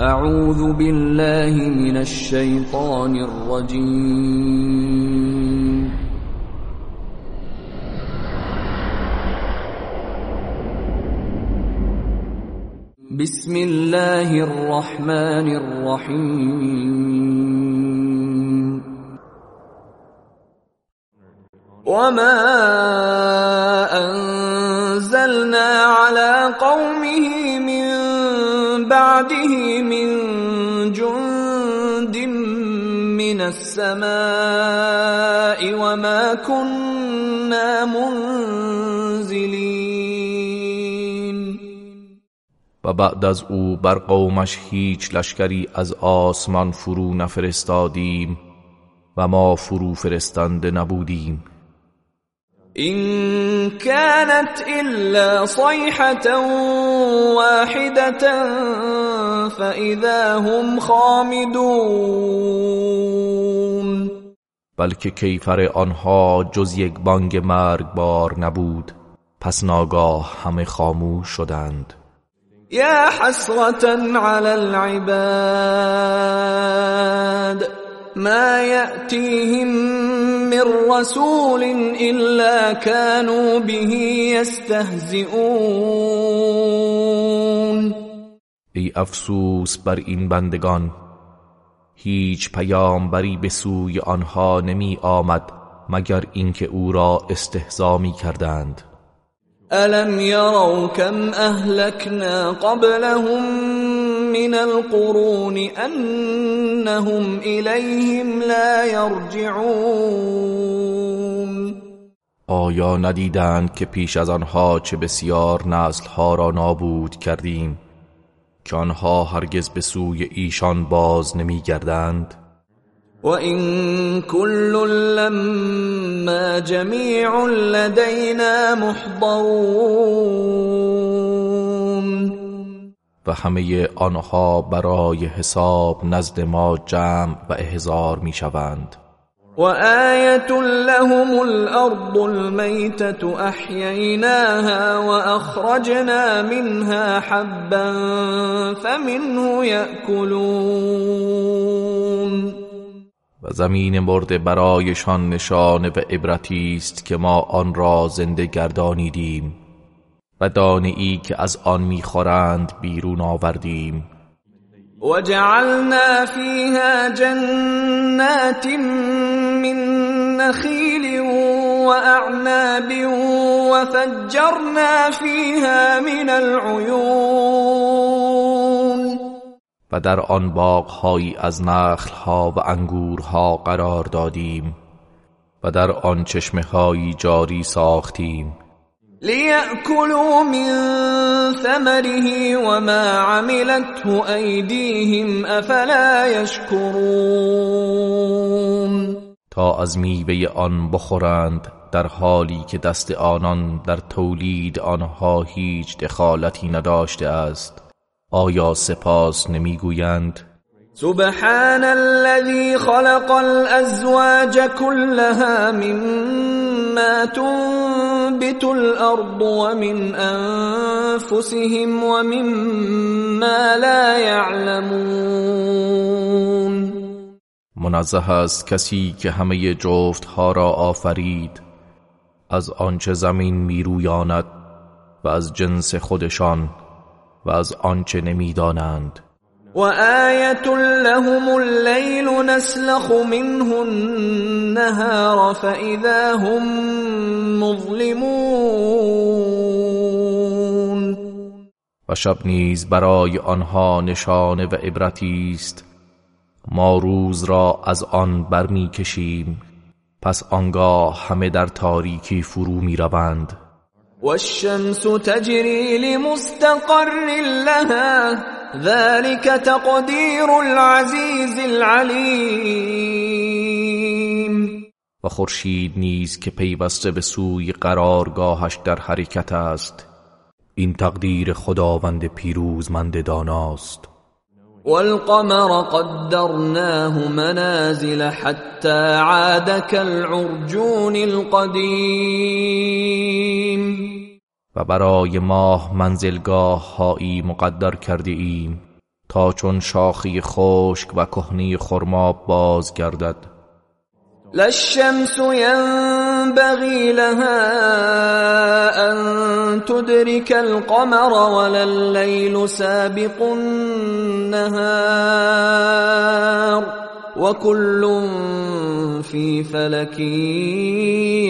أعوذ بالله من الشیطان الرجیم بسم الله الرحمن الرحیم وما أنزلنا على قومه من بعده من جند من السماء وما كنا منزلين و بعد از او بر قومش هیچ لشکری از آسمان فرو نفرستادیم و ما فرو فرستنده نبودیم. إن كانت إلا صيحة واحدة فإذا هم خامدون. بلکه کیفر آنها جز یک بانگ مرگبار نبود. پس ناگاه همه خاموش شدند. يا حسرة على العباد. ما يأتيهم من رسول إلا كانوا به يستهزئون. ای افسوس بر این بندگان هیچ پیامبری به سوی آنها نمی آمد مگر اینکه او را استهزا می کردند. ألم يروا كم أهلكنا قبلهم من القرون أنهم إليهم لا يرجعون آیا ندیدند که پیش از آنها چه بسیار نسلها را نابود کردیم که آنها هرگز به سوی ایشان باز نمی گردند وإن كل لما جميع لدينا محضرون و همه آنها برای حساب نزد ما جمع و احضار می شوند وآية لهم الأرض الميتة أحييناها وأخرجنا منها حبا فمنه يأكلون و زمین مرده برایشان نشانه و عبرتی است که ما آن را زنده گردانیدیم و دانه ای که از آن می‌خورند بیرون آوردیم. وجعلنا فيها جنات من نخيل وأعناب وفجرنا فيها من العيون و در آن باغهایی از نخلها و انگورها قرار دادیم و در آن چشمهایی جاری ساختیم. ليأكلوا من ثمره وما عملته أيديهم أفلا يشكرون تا از میوه آن بخورند در حالی که دست آنان در تولید آنها هیچ دخالتی نداشته است. آیا سپاس نمی‌گویند؟ سبحان الذي خلق الأزواج كلها مما تنبت الأرض ومن أنفسهم ومما لا يعلمون. منزه است کسی که همه جفتها را آفرید از آنچه زمین میرویاند و از جنس خودشان و از آنچه نمی‌دانند. وآية لهم الليل نسلخ منه النهار فإذا هم مظلمون. و شب نیز برای آنها نشانه و عبرتی است. ما روز را از آن برمیکشیم پس آنگاه همه در تاریکی فرو می‌روند. والشمس تجري لمستقر لها ذلك تقدير العزيز العليم. و خورشید نیز که پیوسته به سوی قرارگاهش در حرکت است. این تقدیر خداوند پیروزمند داناست والقمر قدرناه منازل حتى عاد كالعرجون القديم. و برای ماه منزلگاه هایی مقدر کرده ایم تا چون شاخی خشک و کهنه خرما باز گردد لا الشمس ينبغي لها أن تدرك القمر ولا الليل سابق النهار وكل في فلك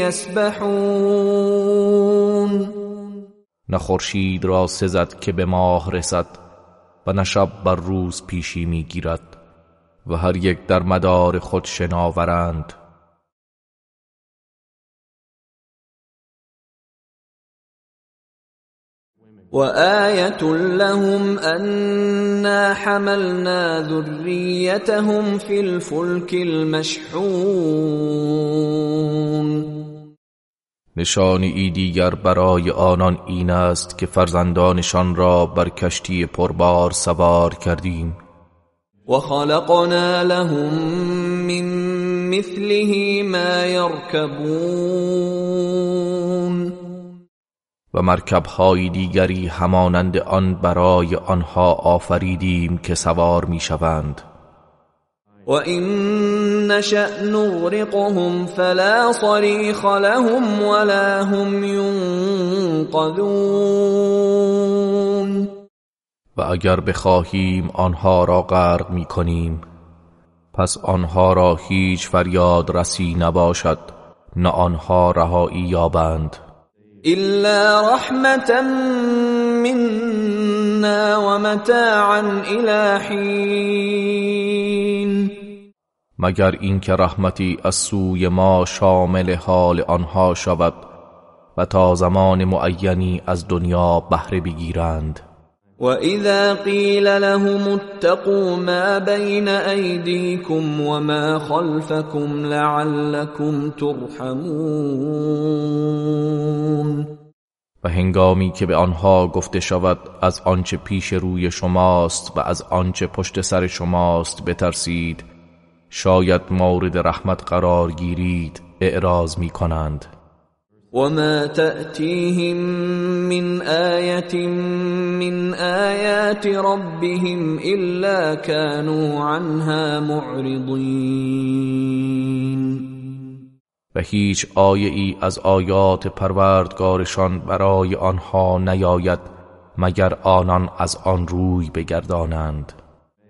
يسبحون. نه خورشید را سزد که به ماه رسد و نه شب بر روز پیشی می‌گیرد و هر یک در مدار خود شناورند. وآية لهم أنا حملنا ذريتهم في الفلك المشحون. نشانی ای دیگر برای آنان این است که فرزندانشان را بر کشتی پربار سوار کردیم. و خلقنا لهم من مثله ما يركبون. و مرکبهای دیگری همانند آن برای آنها آفریدیم که سوار می‌شوند. وَإِن نَّشَأْ نُغْرِقْهُمْ فَلَا صَرِيخَ لَهُمْ وَلَا هُمْ يُنقَذُونَ. و اگر بخواهیم آنها را غرق می کنیم پس آنها را هیچ فریاد رسی نباشد نه آنها رهایی یابند. إلا رحمة منا ومتاعا إلى حين. مگر اینکه رحمتی از سوی ما شامل حال آنها شود و تا زمان معینی از دنیا بهره بگیرند. وَإِذَا قِيلَ لَهُمُ اتَّقُوا مَا بَيْنَ أَيْدِيكُمْ وَمَا خَلْفَكُمْ لَعَلَّكُمْ تُرْحَمُونَ و هنگامی که به آنها گفته شود از آنچه پیش روی شماست و از آنچه پشت سر شماست بترسید شاید مورد رحمت قرار گیرید اعراض می کنند وما تأتيهم من آية من آيات ربهم إلا كانوا عنها معرضين و هیچ آیه ای از آیات پروردگارشان برای آنها نیاید مگر آنان از آن روی بگردانند.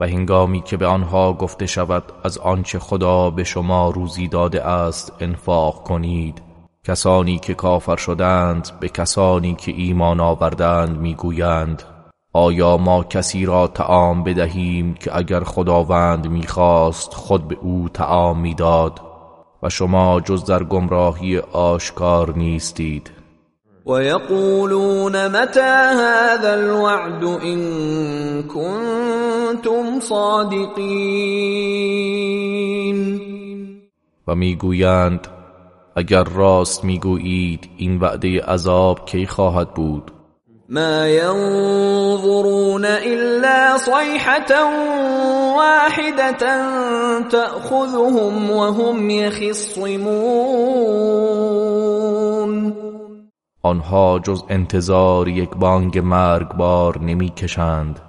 و هنگامی که به آنها گفته شود از آنچه خدا به شما روزی داده است انفاق کنید. کسانی که کافر شدند به کسانی که ایمان آوردند می‌گویند آیا ما کسی را تعام بدهیم که اگر خداوند می‌خواست خود به او تعام می‌داد؟ و شما جز در گمراهی آشکار نیستید. و یقولون متى هذا الوعد إن کنتم صادقین و میگویند اگر راست میگویید این وعده عذاب کی خواهد بود؟ ما ينظرون إلا صيحة واحدة تأخذهم وهم يخصمون. آنها جز انتظار یک بانگ مرگبار نمی‌کشند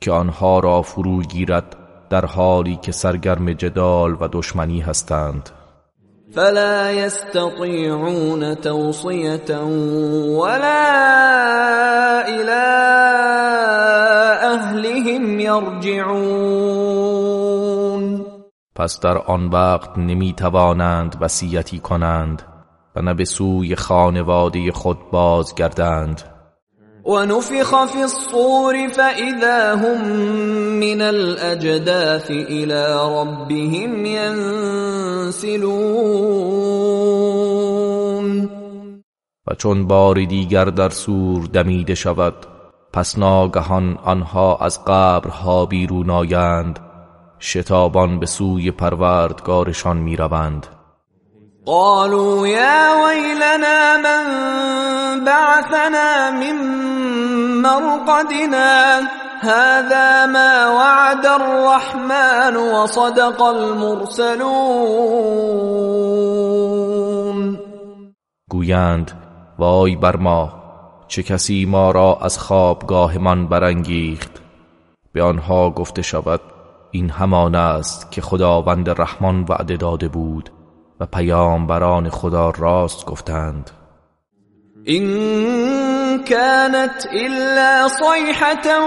که آنها را فرو گیرد در حالی که سرگرم جدال و دشمنی هستند. فلا يستطيعون توصية ولا إلى أهلهم يرجعون پس در آن وقت نمی توانند وصیتی کنند. و نه به سوی خانواده خود بازگردند. ونفخ في الصور فإذا هم من الأجداث إلى ربهم ينسلون و چون بار دیگر در سور دمیده شود پس ناگهان آنها از قبرها بیرون آیند شتابان به سوی پروردگارشان می‌روند. قالوا یا ویلنا من بعثنا من مرقدنا هذا ما وعد الرحمن وصدق المرسلون. گویند وای بر ما چه کسی ما را از خوابگاهمان برانگیخت؟ به آنها گفته شود این همان است که خداوند رحمان وعده داده بود. و پیامبران خدا راست گفتند. این كانت الا صيحه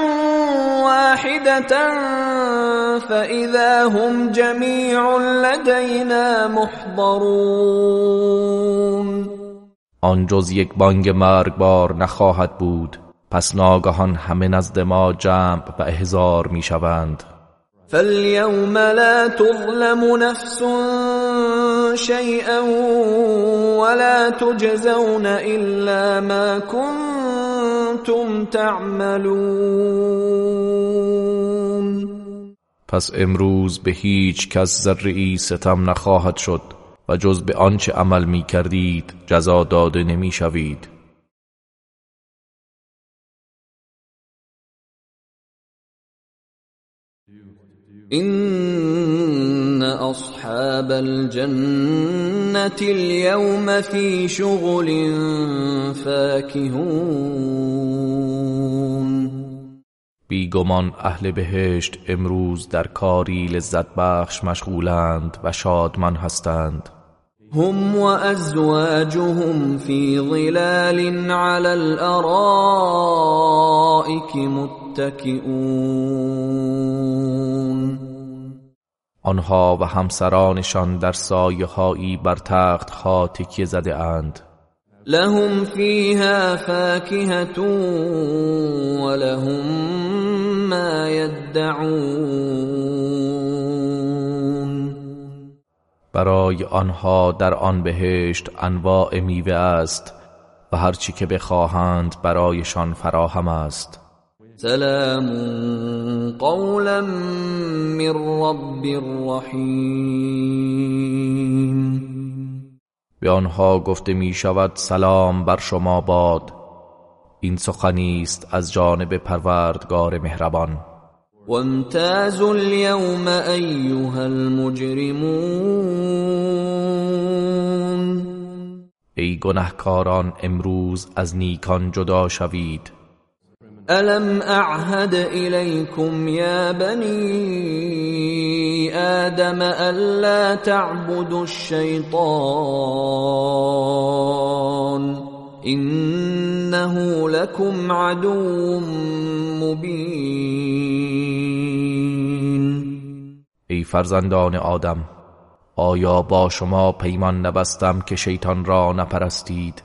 واحده فاذا هم جميع لدينا محضرون. آن جز یک بانگ مرگبار نخواهد بود. پس ناگهان همه نزد ما جمع و احزار می‌شوند. فاليوم لا تظلم نفس شيئا ولا تجزون الا ما كنتم تعملون. پس امروز به هیچ کس ذره ستم نخواهد شد و جز به آنچه عمل می کردید جزا داده نمی شوید. این أصحاب الجنة اليوم في شغل فاكهون. بیگمان أهل بهشت امروز در کاری لذت بخش مشغولند و شادمان هستند. هم وازواجهم في ظلال على الارائك متكئون آنها و همسرانشان در سایه هایی بر تخت ها تکیه زده اند. لهم فيها فاكهة ولهم ما يدعون برای آنها در آن بهشت انواع میوه است و هرچی که بخواهند برایشان فراهم است. سلام قولا من رب رحیم به آنها گفته می شود سلام بر شما باد. این سخنی است از جانب پروردگار مهربان. وامتازوا اليوم ايها المجرمون. ای گنهکاران امروز از نیکان جدا شوید. الم اعهد اليكم يا بني ادم الا تعبدوا الشيطان انه لكم عدو مبين. ای فرزندان آدم آیا با شما پیمان نبستم که شیطان را نپرستید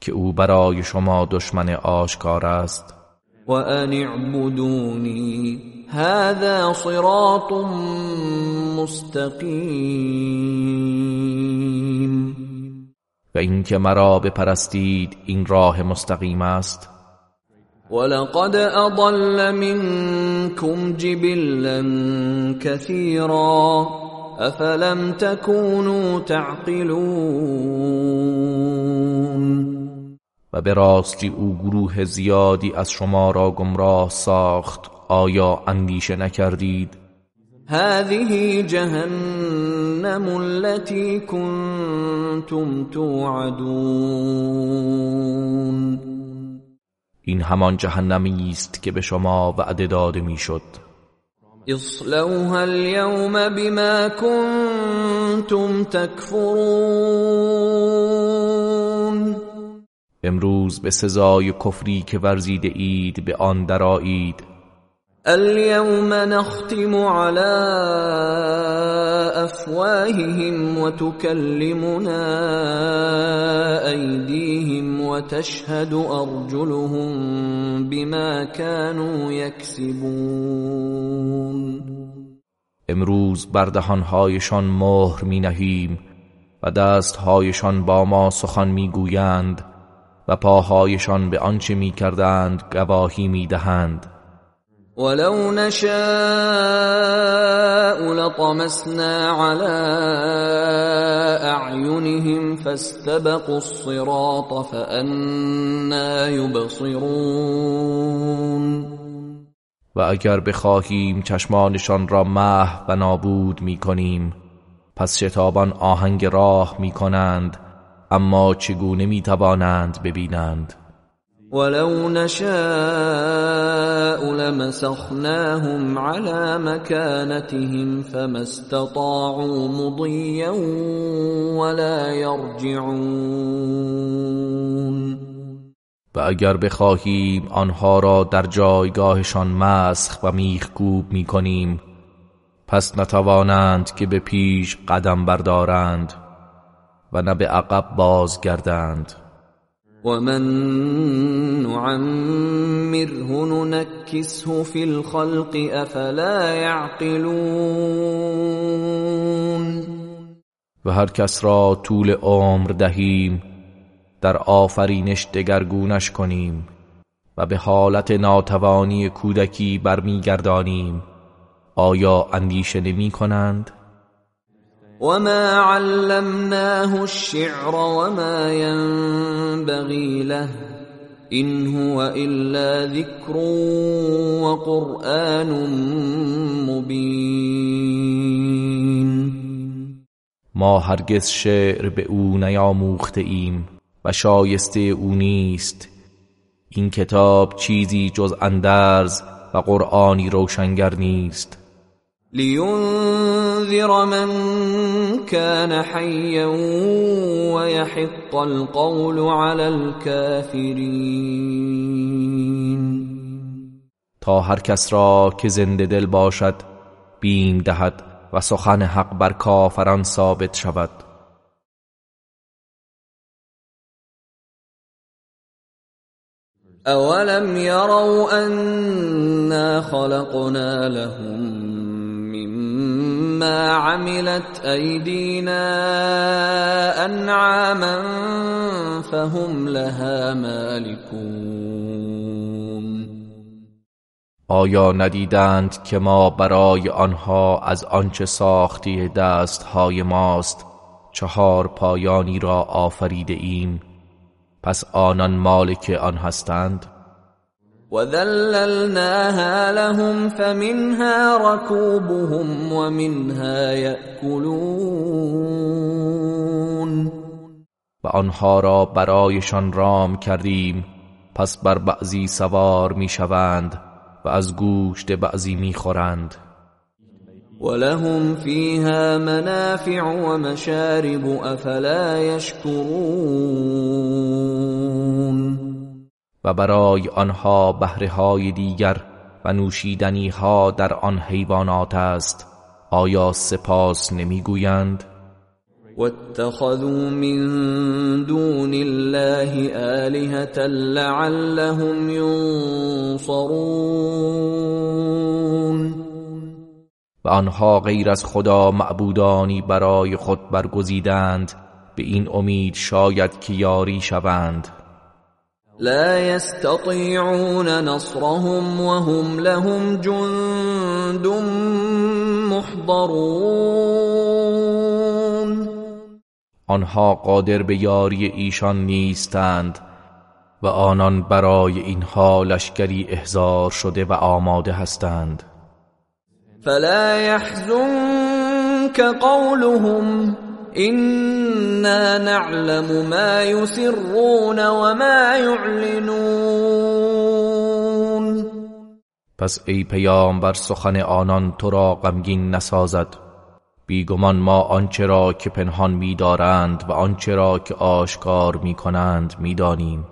که او برای شما دشمن آشکار است؟ وان اعبدوني هذا صراط مستقیم و اینکه مرا بپرستید این راه مستقیم است. ولقد اضل منكم جبلا كثيرا افلم تكونوا تعقلون و به راستی او گروه زیادی از شما را گمراه ساخت. آیا اندیشه نکردید؟ هذه جهنم التي كنتم توعدون. این همان جهنمی است که به شما وعده داده می‌شد. اصلوها اليوم بما كنتم تكفرون امروز به سزای کفری که ورزیده اید به آن درایید اليوم نختم على افواههم وتكلمنا ايديهم وتشهد ارجلهم بما كانوا يكسبون. امروز بر دهانهایشان مهر می نهیم و دستهایشان با ما سخن می گویند. و پاهایشان به آنچه می کردند گواهی می دهند ولو نشاء لطمسنا على اعینهم فاستبقوا الصراط فأنا يبصرون. و اگر بخواهیم چشمانشان را محو و نابود می کنیم پس شتابان آهنگ راه می کنند اما چگونه می توانند ببینند؟ ولو نشاء لمسخناهم على مكانتهم فما استطاعوا مضيا ولا يرجعون. و اگر بخواهیم آنها را در جایگاهشان مسخ و میخکوب می کنیم پس نتوانند که به پیش قدم بردارند. و نه به عقب بازگردند. ومن نعمره ننكسه في الخلق افلا يعقلون. و هر کس را طول عمر دهیم در آفرینش دگرگونش کنیم و به حالت ناتوانی کودکی برمیگردانیم. آیا اندیشه نمی کنند؟ وما علمناه الشعر وما ينبغي له إن هو إلا ذكر وقرآن مبين. ما هرگز شعر به او نیاموخته ایم و شایسته او نیست. این کتاب چیزی جز اندرز و قرآنی روشنگر نیست. لينذر من كان حيا ويحق القول على الكافرين. تا هر کس را که زنده دل باشد بیم دهد و سخن حق بر کافران ثابت شود. اولم يروا انا خلقنا لهم ما عملت ایدینا انعاما فهم لها مالکون آیا ندیدند که ما برای آنها از آنچه ساختی دستهای ماست چهار پایانی را آفریده ایم؟ پس آنان مالک آن هستند؟ وذللناها لهم فمنها ركوبهم ومنها يأكلون. و آنها را برایشان رام کردیم. پس بر بعضی سوار می‌شوند و از گوشت بعضی می‌خورند. ولهم فيها منافع ومشارب افلا يشكرون و برای آنها بهره های دیگر و نوشیدنی ها در آن حیوانات است. آیا سپاس نمی‌گویند؟ واتخذوا من دون الله آلهة لعلهم ینصرون و آنها غیر از خدا معبودانی برای خود برگزیدند. به این امید شاید که یاری شوند. لا يستطيعون نصرهم وهم لهم جند محضرون. آنها قادر به یاری ایشان نیستند و آنان برای اینها لشکری احضار شده و آماده هستند. فلا يحزنك قولهم. إنا نعلم ما يسرون وما يعلنون. پس ای پیامبر سخن آنان تو را غمگین نسازد. بیگمان ما آنچه را که پنهان می‌دارند و آنچه را که آشکار می‌کنند می‌دانیم.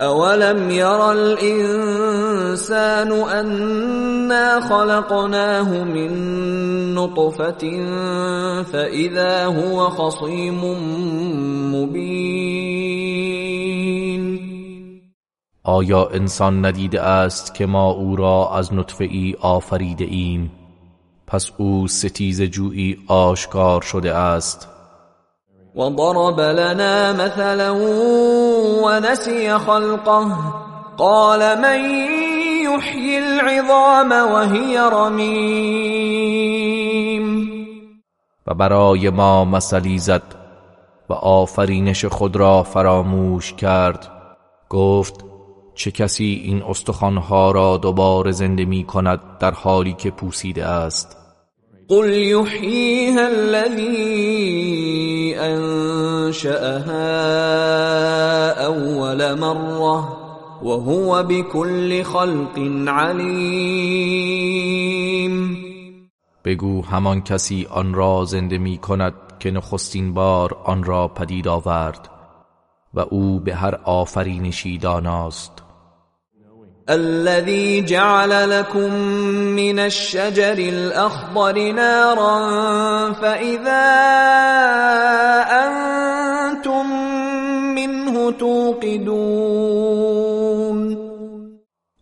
اولم ير الانسان انا خلقناه من نطفه فاذا هو خصيم مبين آیا انسان ندیده است که ما او را از نطفه ای آفریده ایم پس او ستیز جویی آشکار شده است. وضرب لنا مثلا ونسي خلقه قال من يحيي العظام وهي رمیم و برای ما مثلی زد و آفرینش خود را فراموش کرد. گفت چه کسی این استخوانها را دوباره زنده می کند در حالی که پوسیده است؟ قل يحييها الذي انشأها اول مره وهو بكل خلق علیم بگو همان کسی آن را زنده می کند که نخستین بار آن را پدید آورد و او به هر آفرینشی داناست. الذي جعل لكم من الشجر الأخضر نارا فإذا أنتم منه توقدون.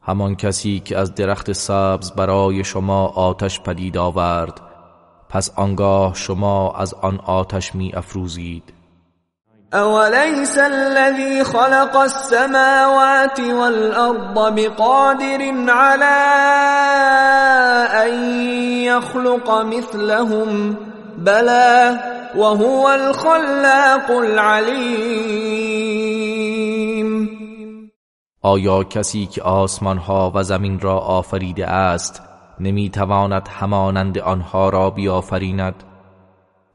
همان کسی که از درخت سبز برای شما آتش پدید آورد پس آنگاه شما از آن آتش می افروزید اوليس الذي خلق السماوات والارض بقادر على ان يخلق مثلهم بلى وهو الخلاق العليم آیا کسی که آسمان ها و زمین را آفریده است نمی‌تواند همانند آنها را بیافریند؟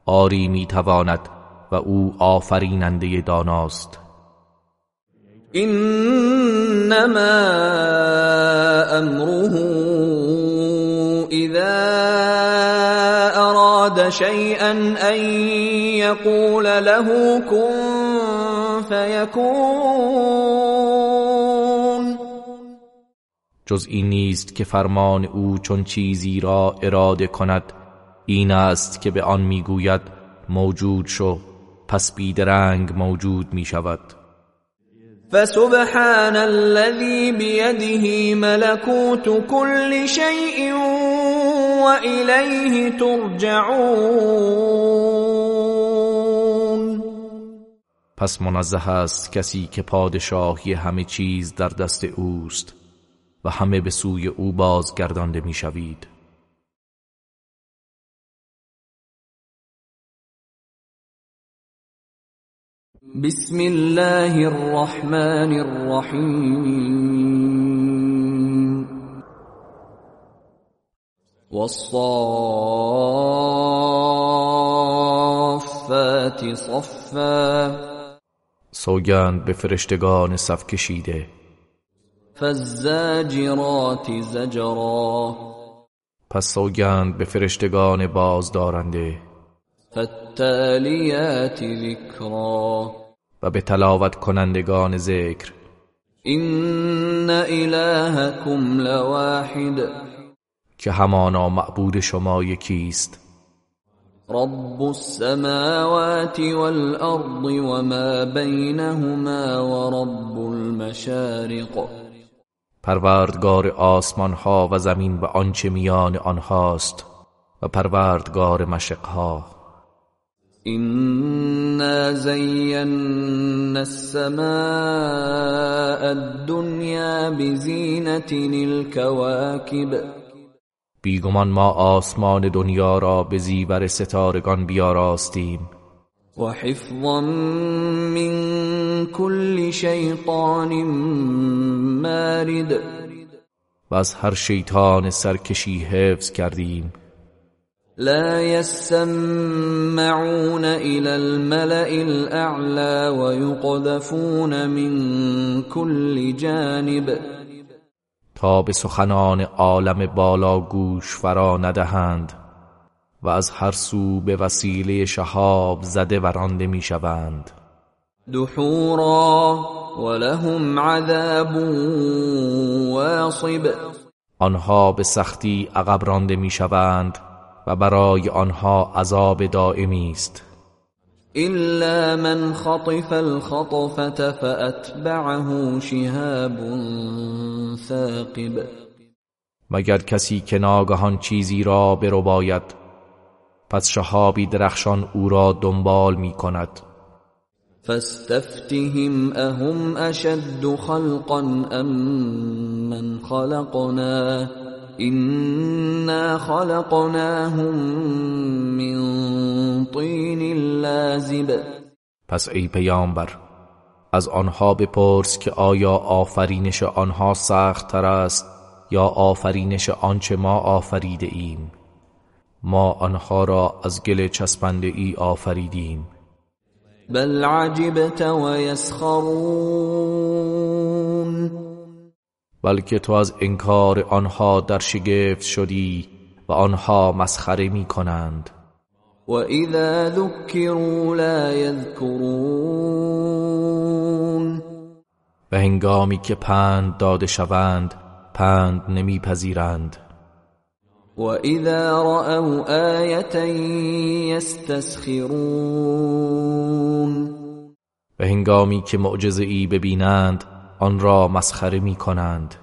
آری می‌تواند و او آفریننده داناست. انما امره اذا اراد شيئا ان يقول له كن فيكون جز این نیست که فرمان او چون چیزی را اراده کند این است که به آن می‌گوید موجود شو. پس بیدرنگ موجود می شود فسبحان الذي بيده ملكوت كل شيء وإليه ترجعون. پس منزه است کسی که پادشاهی همه چیز در دست اوست و همه به سوی او بازگردانده می‌شوید. بسم الله الرحمن الرحیم والصافات صفا سوگند به فرشتگان صف کشیده. فالزاجرات زجرا. پس سوگند به فرشتگان بازدارنده. فالتالیات ذکرا و به تلاوت کنندگان ذکر. این الهکم لواحد. که همانا معبود شما یکیست. رب السماوات والأرض وما بينهما ورب المشارق. پروردگار آسمان ها و زمین و آنچه میان آنهاست و پروردگار مشقها إنا زينا السماء الدنيا بزینة الكواكب. بیگمان ما آسمان دنیا را به زیور ستارگان بیاراستیم. و حفظا من كل شیطان مارد. و از هر شیطان سرکشی حفظ کردیم. لا يسمعون إلى الملأ الأعلى ويقذفون من كل جانب. تا به سخنان عالم بالا گوش فرا ندهند و از هر سو به وسیله شهاب زده و رانده می‌شوند. دحورا ولهم عذاب واصب. آنها به سختی عقب رانده می‌شوند و برای آنها عذاب دائمی است. إلا من خطف الخطفة فأتبعه شهاب ثاقب. مگر کسی که ناگهان چیزی را برو باید پس شهابی درخشان او را دنبال می کند. فاستفتهم اهم اشد خلقا ام من خلقنا؟ انا خلقناهم من طین لازب. پس ای پیامبر از آنها بپرس که آیا آفرینش آنها سخت تر است یا آفرینش آنچه ما آفریده ایم؟ ما آنها را از گل چسبنده ای آفریدیم. بل عجبت و یسخرون. بلکه تو از انکار آنها در شگفت شدی و آنها مسخره می کنند. و اذا ذکروا لا یذکرون. و هنگامی که پند داده شوند پند نمیپذیرند و اذا رأوا آیه یستسخرون. و هنگامی که معجزه ای ببینند آن را مسخره می کنند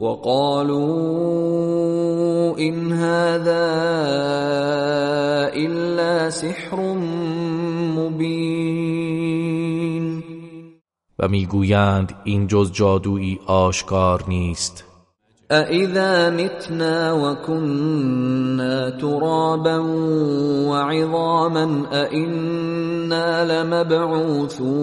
وقالوا إن هذا إلا سحر مبین و می‌گویند این جز جادویی آشکار نیست. أإذا متنا وكنا ترابا وعظاما أإنا لمبعوثون.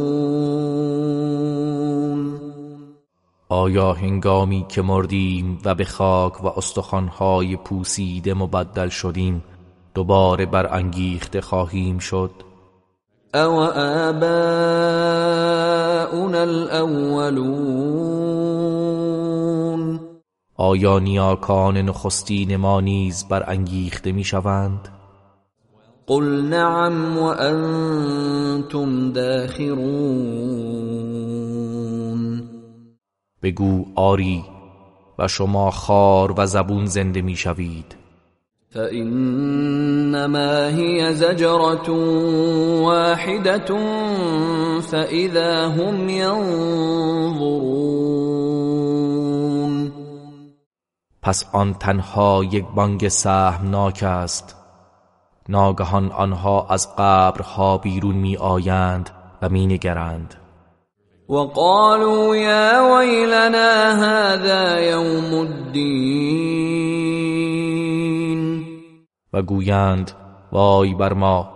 آیا هنگامی که مردیم و به خاک و استخوانهای پوسیده مبدل شدیم دوباره بر انگیخته خواهیم شد؟ او آباؤنا الاولون. آیا نیاکان نخستین ما نیز بر انگیخته می شوند؟ قل نعم وانتم داخرون. بگو آری و شما خار و زبون زنده می شوید. فإنما هي زجرة واحدة فإذا هم ينظرون پس آن تنها یک بانگ سهمناک است. ناگهان آنها از قبرها بیرون می آیند و می نگرند. وقالوا يا ويلنا هذا يوم الدين. و گویند وای بر ما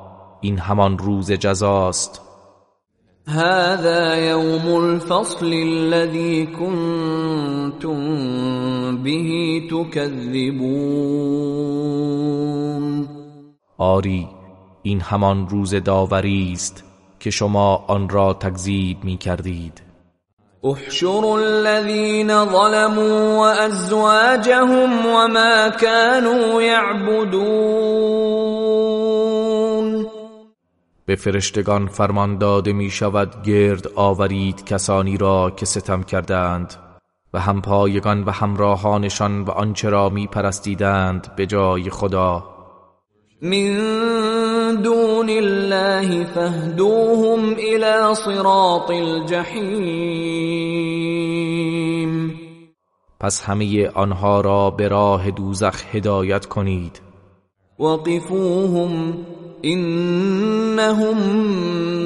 این همان روز جزاست. هذا يوم الفصل الذي كنتم به تكذبون. آری این همان روز داوری است. که شما آن را تکذیب می کردید احشروا الذين ظلموا وازواجهم وما كانوا يعبدون. به فرشتگان فرمان داده می شود گرد آورید کسانی را که ستم کردند و همپایگان و همراهانشان و آنچه را می پرستیدند به جای خدا. من دون الله فاهدوهم الى صراط الجحیم پس همه آنها را به راه دوزخ هدایت کنید. وقفوهم انهم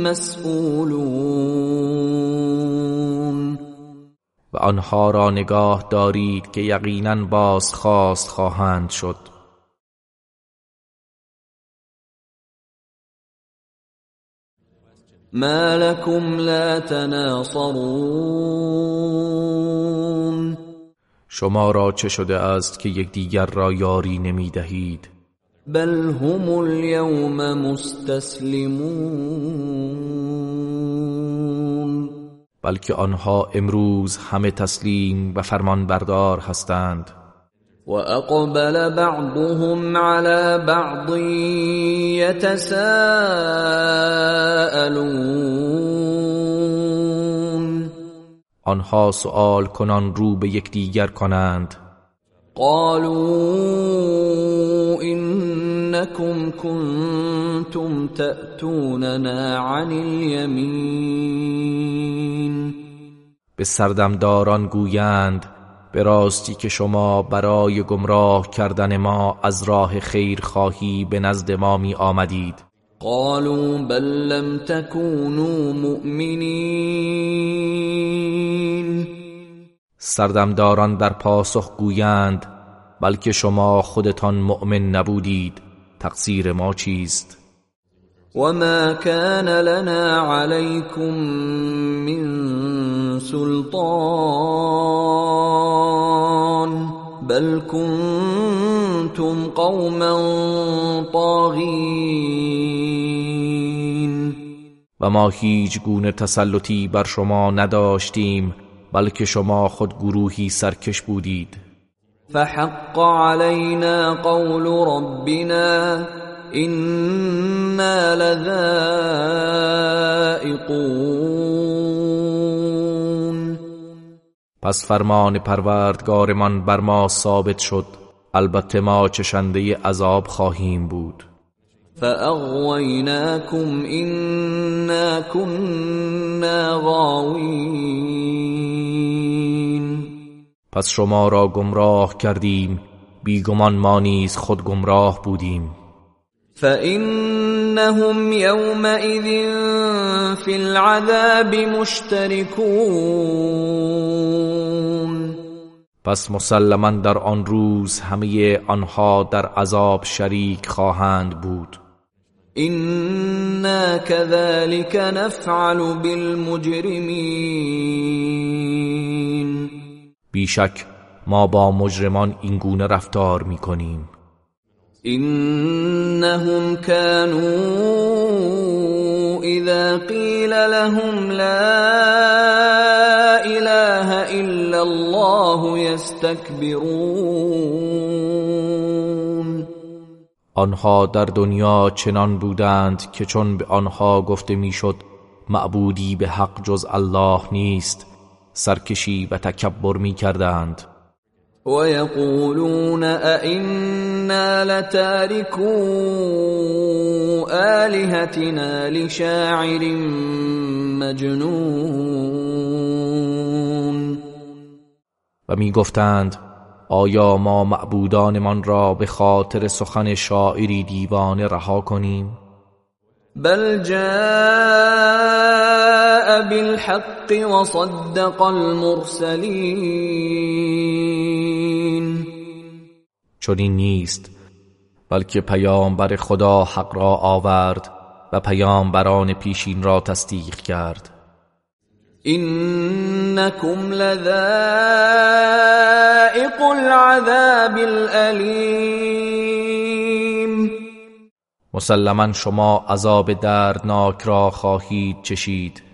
مسئولون. و آنها را نگاه دارید که یقینا بازخواست خواهند شد. ما لكم لا تناصرون. شما را چه شده است که یکدیگر را یاری نمی دهید بل هم اليوم مستسلمون. بلکه آنها امروز همه تسلیم و فرمان بردار هستند. وأقبل بعضهم على بعض يتساءلون آنها سؤال کنان رو به یکدیگر کنند. قالوا إنكم كنتم تأتوننا عن اليمين به سردمداران گویند به راستی که شما برای گمراه کردن ما از راه خیر خواهی به نزد ما می آمدید. قالوا بل لم تكونوا مؤمنین. سردمداران در پاسخ گویند بلکه شما خودتان مؤمن نبودید تقصیر ما چیست؟ وما كان لنا عليكم من سلطان. بل كنتم قوما طاغین و ما هیچ گونه تسلطی بر شما نداشتیم بلکه شما خود گروهی سرکش بودید. فحق علينا قول ربنا إنا لذائقون. پس فرمان پروردگارمان بر ما ثابت شد. البته ما چشنده عذاب خواهیم بود. فاغویناکم انا كنا غاوین پس شما را گمراه کردیم. بیگمان ما نیز خود گمراه بودیم. فإنهم يومئذ في العذاب مشتركون پس مسلما در آن روز همه آنها در عذاب شریک خواهند بود. إنا كذلك نفعل بالمجرمين بیشک ما با مجرمان این گونه رفتار می کنیم إنهم كانوا إذا قيل لهم لا إله إلا الله يستكبرون. آنها در دنیا چنان بودند که چون به آنها گفته می‌شد معبودی به حق جز الله نیست سرکشی و تکبر می کردند ويقولون أئنا لتاركو آلهتنا لشاعر مجنون. و می گفتند آیا ما معبودانمان را به خاطر سخن شاعری دیوانه رها کنیم؟ بل جاء بالحق وصدق المرسلين چنین نیست بلکه پیامبر خدا حق را آورد و پیامبران پیشین را تصدیق کرد. إنكم لذائق العذاب الأليم مسلما شما عذاب دردناک را خواهید چشید.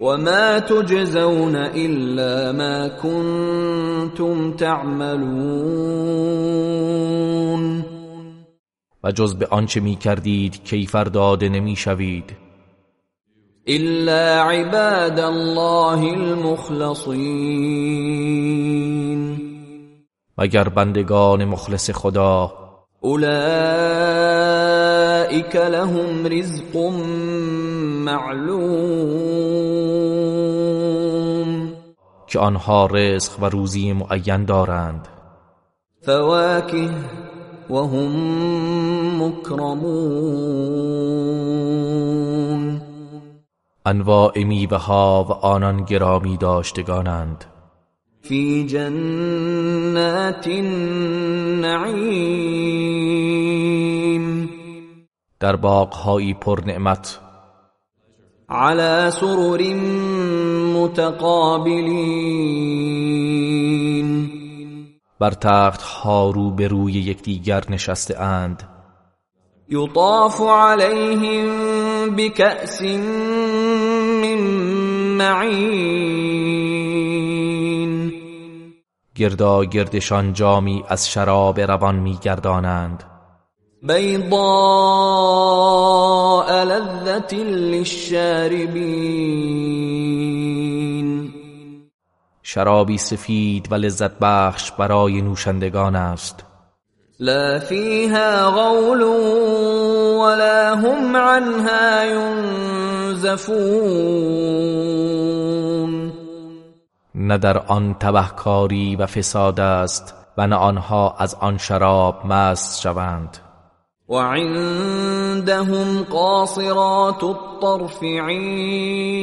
وما تجزون إلا ما كنتم تعملون و جز به آنچه می کردید کیفر داده نمی شوید إلا عباد الله المخلصين مگر بندگان مخلص خدا. أولئك لهم رزق معلوم که آنها رزق و روزی معین دارند. فواكه وهم مكرمون انواع میوه ها و آنان گرامی داشتگانند. في جنات النعيم در باغهایی پر نعمت على سرر متقابلين بر تخت ها رو به روی یکدیگر نشسته اند. يطاف عليهم بكأس من معين گردا گردشان جامی از شراب روان میگردانند. بيضاء لذة للشاربين. شرابی سفید و لذت بخش برای نوشندگان است. لا فيها غول ولا هم عنها ينزفون نه در آن تبهکاری و فساد است و نه آنها از آن شراب مست شوند. وعندهم قاصرات الطرف عین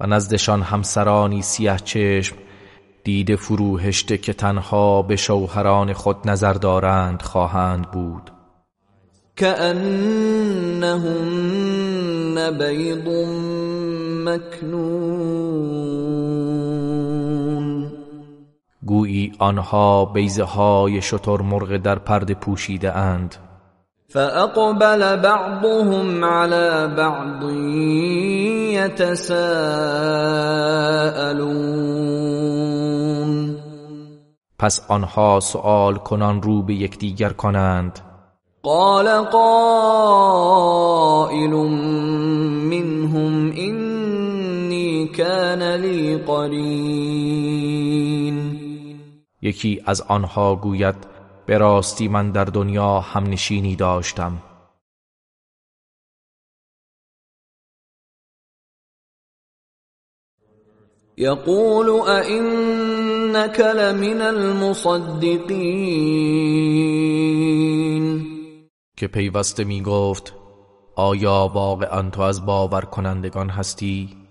و نزدشان همسرانی سیه چشم دید فروهشته که تنها به شوهران خود نظر دارند خواهند بود. كأنهن بيض مكنون گویی آنها بیزه های شتر مرغ در پرده پوشیده اند. فأقبل بعضهم على بعض يتساءلون. پس آنها سؤال کنان رو به یکدیگر کنند. قال قائل منهم إني كان لي قرين. یکی از آنها گوید به راستی من در دنیا همنشینی داشتم يقول أئنك لمن المصدقين که پیوسته می گفت آیا واقعا تو از باور کنندگان هستی؟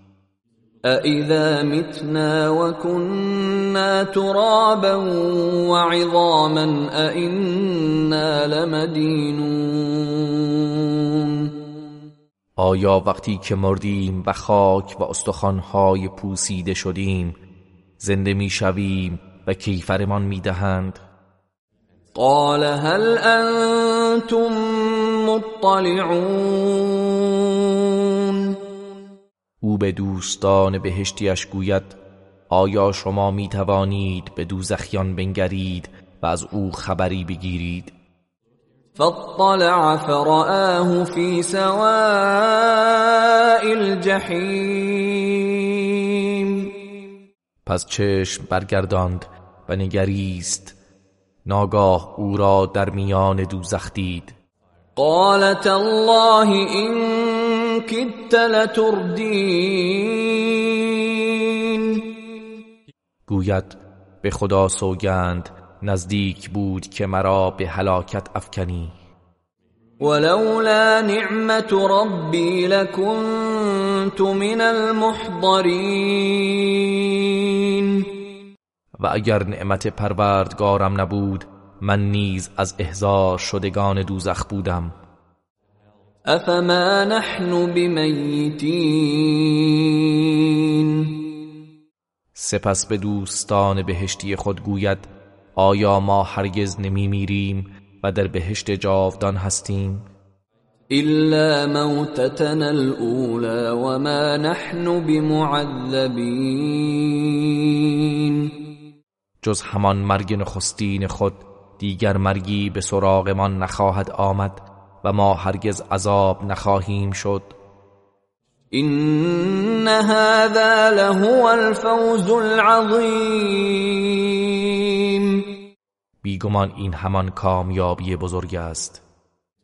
أإذا متنا وكنا ترابا وعظاما أإنا لمدينون آیا وقتی که مردیم و خاک و استخوانهای پوسیده شدیم زنده می شویم و کیفرمان می دهند قال هل أنتم مطلعون او به دوستان بهشتیش گوید آیا شما می توانید به دوزخیان بنگرید و از او خبری بگیرید؟ فاطلع فرآه في سواء الجحیم. پس چشم برگرداند و نگریست. ناگاه او را در میان دوزخ دید. قال تالله إن كدت لتردين. گوید به خدا سوگند نزدیک بود که مرا به هلاکت افکنی. ولولا نعمت ربي لكنت من المحضرين و اگر نعمت پروردگارم نبود من نیز از احضار شدگان دوزخ بودم. افما نحن بمیتین سپس به دوستان بهشتی خود گوید آیا ما هرگز نمی میریم و در بهشت جاودان هستیم؟ إلا موتتنا الأولى وما نحن بمعذبين. جز همان مرگ نخستین خود دیگر مرگی به سراغمان نخواهد آمد. و ما هرگز عذاب نخواهیم شد. إن هذا لهو الفوز العظيم. بیگمان این همان کامیابی بزرگ است.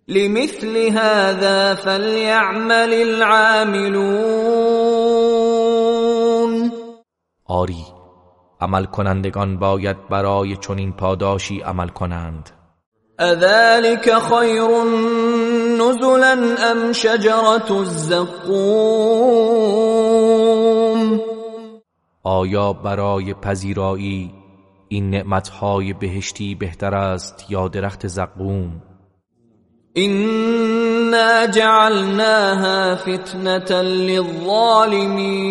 لمثل هذا فليعمل العاملون. آری عمل کنندگان باید برای چنین پاداشی عمل کنند. أذلك خير نزلا أم شجرة الزقوم؟ آیا برای پذیرایی این نعمتهای بهشتی بهتر است یا درخت زقوم؟ إنا جعلناها فتنة للظالمين.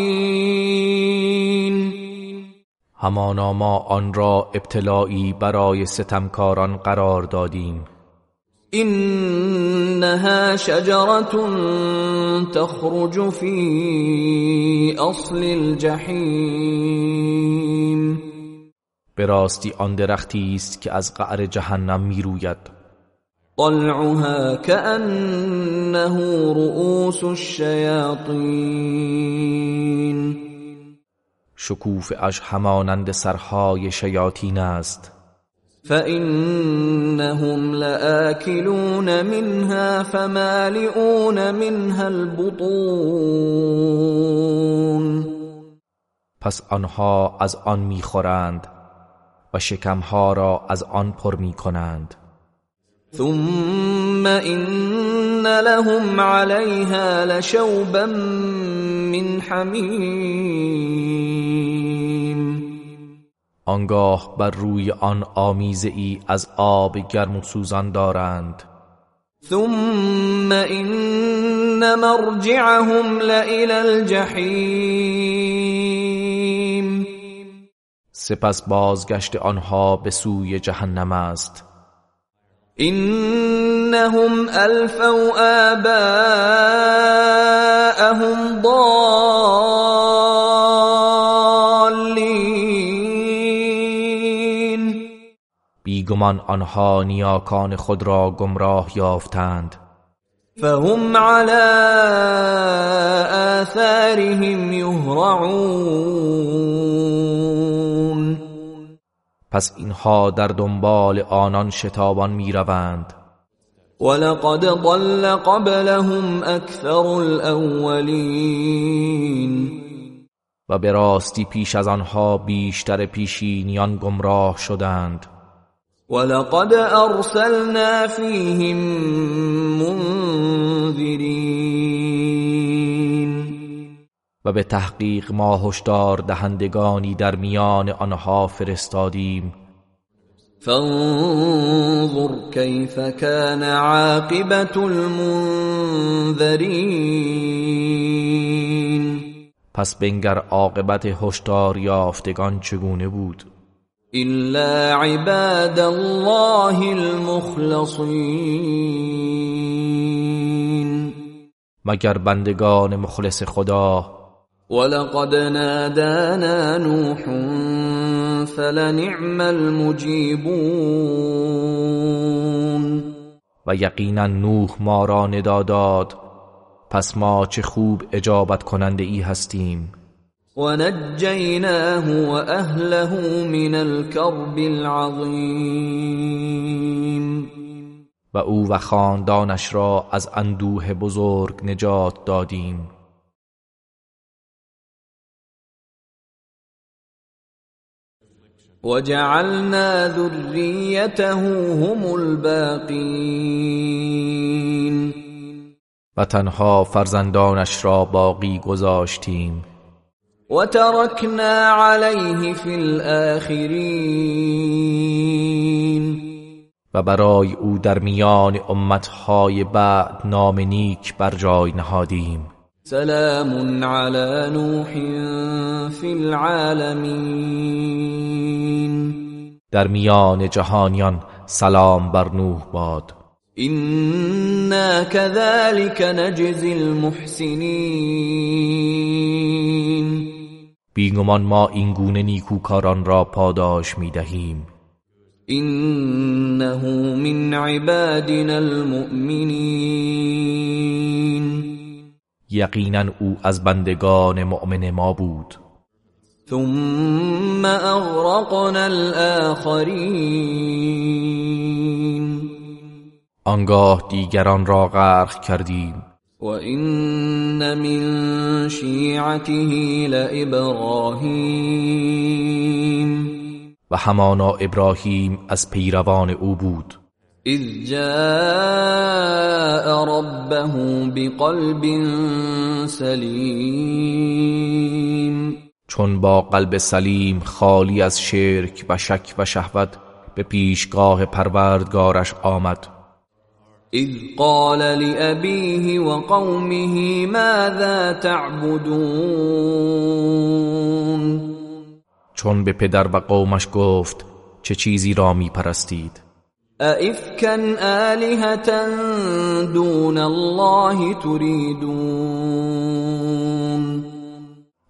همانا ما آن را ابتلایی برای ستمکاران قرار دادیم. إنها شجرة تخرج في أصل الجحيم. به راستی آن درختی است که از قعر جهنم می روید طلعها كأنه رؤوس الشياطين. شکوف اش همانند سرهای شیاطین است. فإنهم لآكلون منها فمالئون منها البطون. پس آنها از آن می‌خورند و شکمها را از آن پر می‌کنند. ثم إن لهم عليها لشوبا من حمیم آنگاه بر روی آن آمیزه ای از آب گرم و سوزان دارند. ثم إن مرجعهم لإلى الجحیم سپس بازگشت آنها به سوی جهنم است. إنهم ألفوا آباءهم ضالين بیگمان آنها نیاکان خود را گمراه یافتند. فهم على آثارهم يهرعون پس اینها در دنبال آنان شتابان می‌روند. ولقد ضل قبلهم اكثر الاولین. و به راستی پیش از آنها بیشتر پیشینیان گمراه شدند. ولقد ارسلنا فيهم منذرین و به تحقیق ما هشدار دهندگانی در میان آنها فرستادیم. فانظر كيف كان عاقبة المنذرین. پس بنگر عاقبت هشدار یافتگان چگونه بود؟ إلا عباد الله المخلصين مگر بندگان مخلص خدا. ولقد نادانا نوح فلنعم المجيبون و یقینا نوح ما را ندا داد. پس ما چه خوب اجابت کننده ای هستیم. ونجيناه وأهله من الكرب العظيم. و او و خاندانش را از اندوه بزرگ نجات دادیم. وجعلنا ذريته هم الباقين و تنها فرزندانش را باقی گذاشتیم. وتركنا عليه في الآخرين. و برای او در میان امتهای بعد نام نیک بر جای نهادیم. سلام على نوح في العالمين در میان جهانیان سلام بر نوح باد. إنا كذلك نجزي المحسنين بیگمان ما این گونه نیکوکاران را پاداش می دهیم إنه من عبادنا المؤمنين یقینا او از بندگان مؤمن ما بود. ثم أغرقنا الآخرين آنگاه دیگران را غرق کردیم. وإن من شيعته لإبراهيم و همانا ابراهیم از پیروان او بود. إذ جاء ربه بقلب سليم چون با قلب سلیم خالی از شرک و شک و شهوت به پیشگاه پروردگارش آمد. إذ قال لأبيه وقومه ماذا تعبدون؟ چون به پدر و قومش گفت چه چیزی را می پرستید أئفكا آلهة دون الله تريدون؟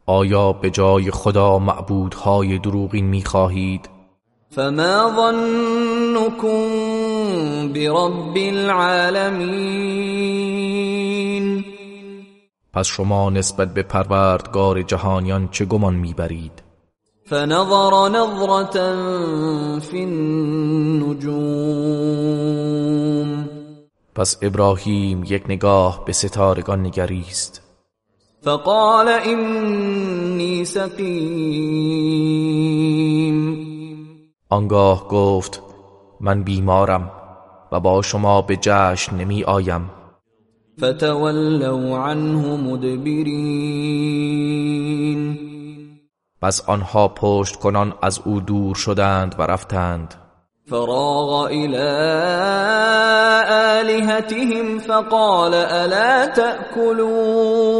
آیا به جای خدا معبودهای دروغین می خواهید فما ظنكم برب العالمين پس شما نسبت به پروردگار جهانیان چه گمان می‌برید؟ فنظر نظرة في النجوم. پس ابراهیم یک نگاه به ستارگان نگریست فقال اینی سقیم آنگاه گفت من بیمارم. و با شما به جشن نمی آیم. فتولوا عنه مدبرین. پس آنها پشت کنان از او دور شدند و رفتند. فراغ الى آلهتهم فقال الا تأكلون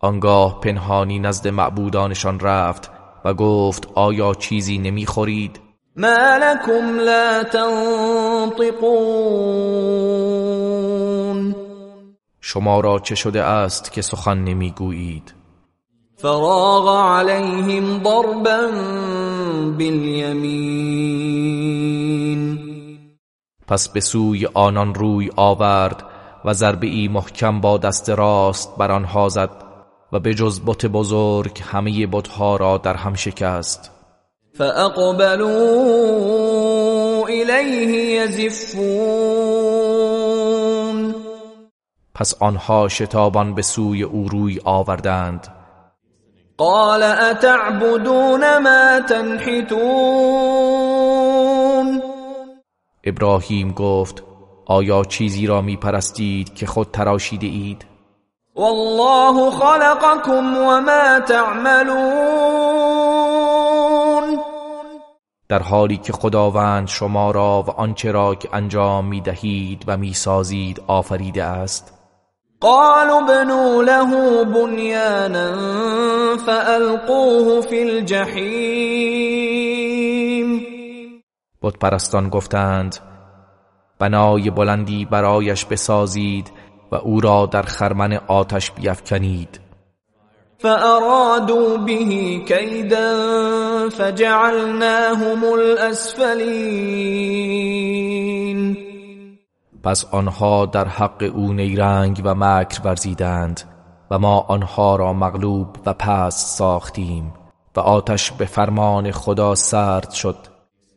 آنگاه پنهانی نزد معبودانشان رفت و گفت آیا چیزی نمی‌خورید ما لكم لا تنطقون. شما را چه شده است که سخن نمی‌گویید؟ فراغ عليهم ضربا بالیمین پس به سوی آنان روی آورد و ضربه ای محکم با دست راست بر آنها زد و به جز بت بزرگ همه بتها را در هم شکست. فاقبلوا الیه یزفون پس آنها شتابان به سوی او روی آوردند. قال اتعبدون ما تنحتون؟ ابراهیم گفت آیا چیزی را می پرستید که خود تراشیده اید؟ والله خلقكم وما تعملون. در حالی که خداوند شما را و آنچه را که انجام می دهید و می سازید آفریده است. قالوا بنوا له بنيانا فألقوه في الجحیم بت پرستان گفتند بنای بلندی برایش بسازید و او را در خرمن آتش بیفکنید. فأرادوا به كيدا فجعلناهم الاسفلین پس آنها در حق او نیرنگ و مکر ورزیدند و ما آنها را مغلوب و پست ساختیم و آتش به فرمان خدا سرد شد.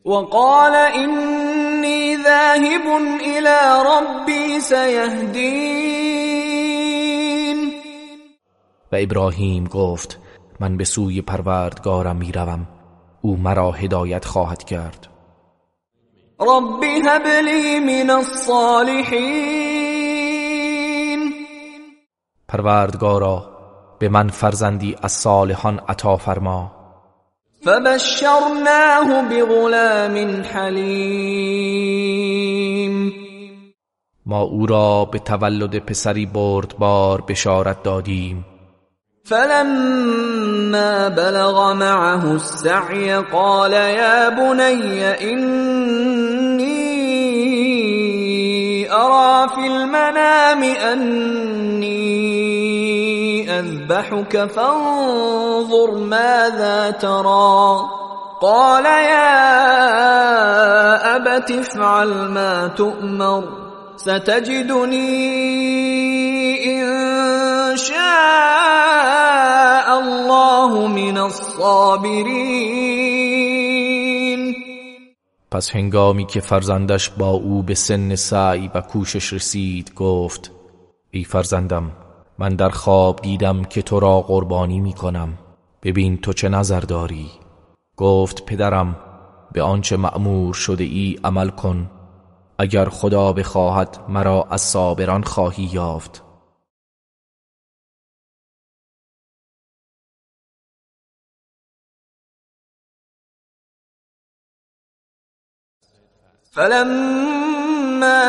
وقال إني ذاهب إلى ربي سيهدين. و ابراهیم گفت من به سوی پروردگارم می‌روم. او مرا هدایت خواهد کرد. رب هب لي من الصالحين پروردگارا به من فرزندی از صالحان عطا فرما. فبشرناه بغلام حلیم. ما او را به تولد پسری بردبار بشارت دادیم. فلما بلغ معه السعي قال يا بني إني أرى في المنام أني أذبحك فانظر ماذا ترى. قال يا أبت افعل ما تؤمر ستجدني شاء الله من الصابرين. پس هنگامی که فرزندش با او به سن سعی و کوشش رسید گفت ای فرزندم من در خواب دیدم که تو را قربانی می کنم. ببین تو چه نظر داری. گفت پدرم به آنچه مأمور شده ای عمل کن. اگر خدا بخواهد مرا از صابران خواهی یافت. فلما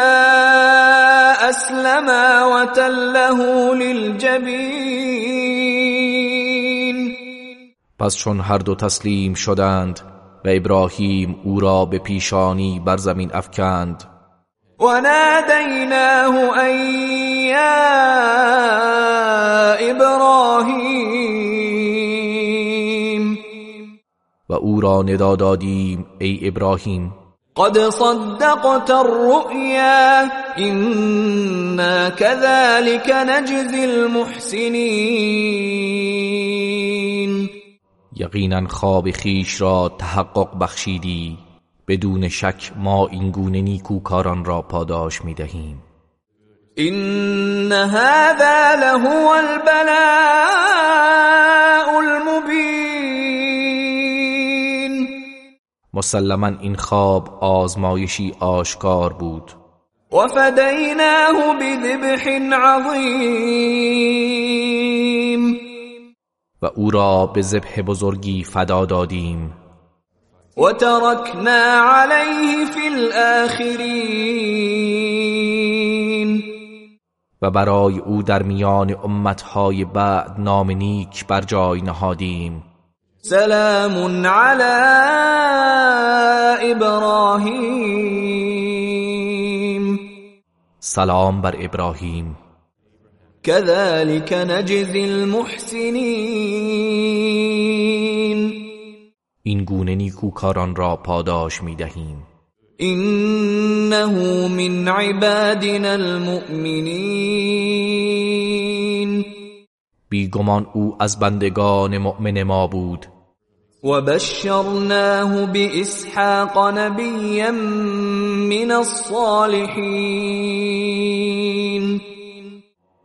اسلما وتله للجبین پس چون هر دو تسلیم شدند و ابراهیم او را به پیشانی بر زمین افکند وناديناه أن يا إبراهيم و او را ندا دادیم ای ابراهیم. قد صدقت الرؤيا إنا كذلك نجزي المحسنين. یقینا خواب خیش را تحقق بخشیدی بدون شک ما این گونه نیکوکاران را پاداش می دهیم این هذا لهو البلاء. مسلما این خواب آزمایشی آشکار بود. و فدیناه بذبح عظیم. و او را به ذبح بزرگی فدا دادیم. و ترکنا علیه فی الاخرین و برای او در میان امتهای بعد نام نیک بر جای نهادیم. سلام علی ابراهیم سلام بر ابراهیم. كذلك نجزی المحسنین این گونه نیکوکاران را پاداش می دهیم. انه من عبادنا المؤمنین. بیگمان او از بندگان مؤمن ما بود. و بشرناه باسحاق نبیا من الصالحین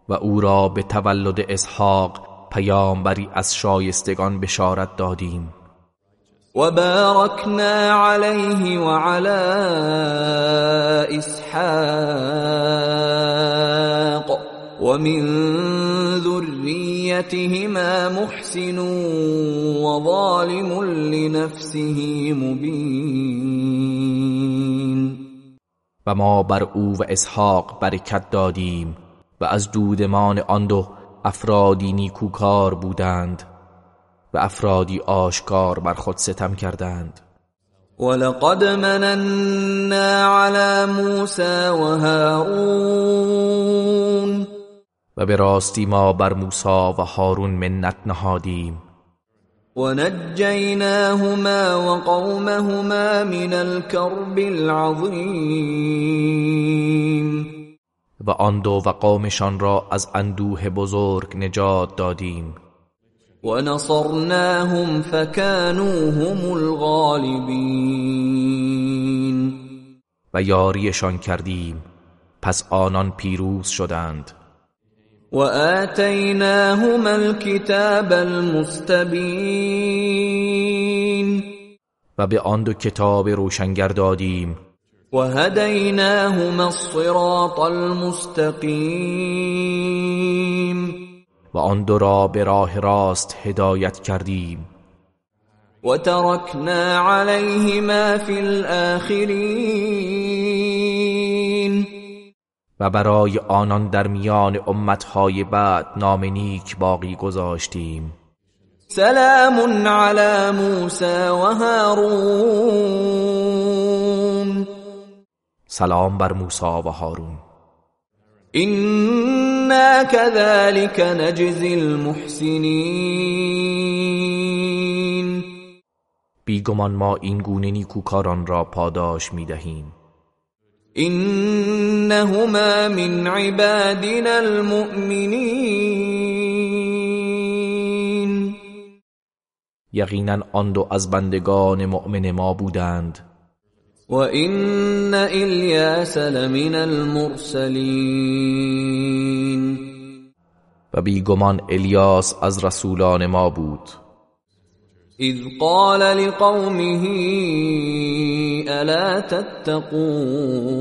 و او را به تولد اسحاق پیامبری از شایستگان بشارت دادیم. و بارکنا علیه و علی اسحاق. و من ذریتهما محسن و ظالم لنفسه مبین و ما بر او و اسحاق برکت دادیم و از دودمان آن دو افرادی نیکوکار بودند و افرادی آشکار بر خود ستم کردند. ولقد مننا على موسى و هارون و به راستی ما بر موسی و هارون منت نهادیم. و نجیناهما و قومهما من الكرب العظیم. و آن دو و قومشان را از اندوه بزرگ نجات دادیم. و نصرناهم فكانوا هم الغالبین. و یاریشان کردیم. پس آنان پیروز شدند. و آتیناهما الكتاب المستبین و به آن دو کتاب روشنگر دادیم. و هدیناهما الصراط المستقیم. و آن دو را به راه راست هدایت کردیم. و ترکنا علیهما فی الآخرین. و برای آنان در میان امتهای بعد نام نیک باقی گذاشتیم. سلام علی موسی و هارون. سلام بر موسی و هارون. إنا كذلك نجزي المحسنین. بیگمان ما این گونه نیکوکاران را پاداش می دهیم إنهما من عبادنا المؤمنین یقینا آن دو از بندگان مؤمن ما بودند. و این الیاس لمن المرسلین و بیگمان الیاس از رسولان ما بود. اذ قال لقومه الا تتقون؟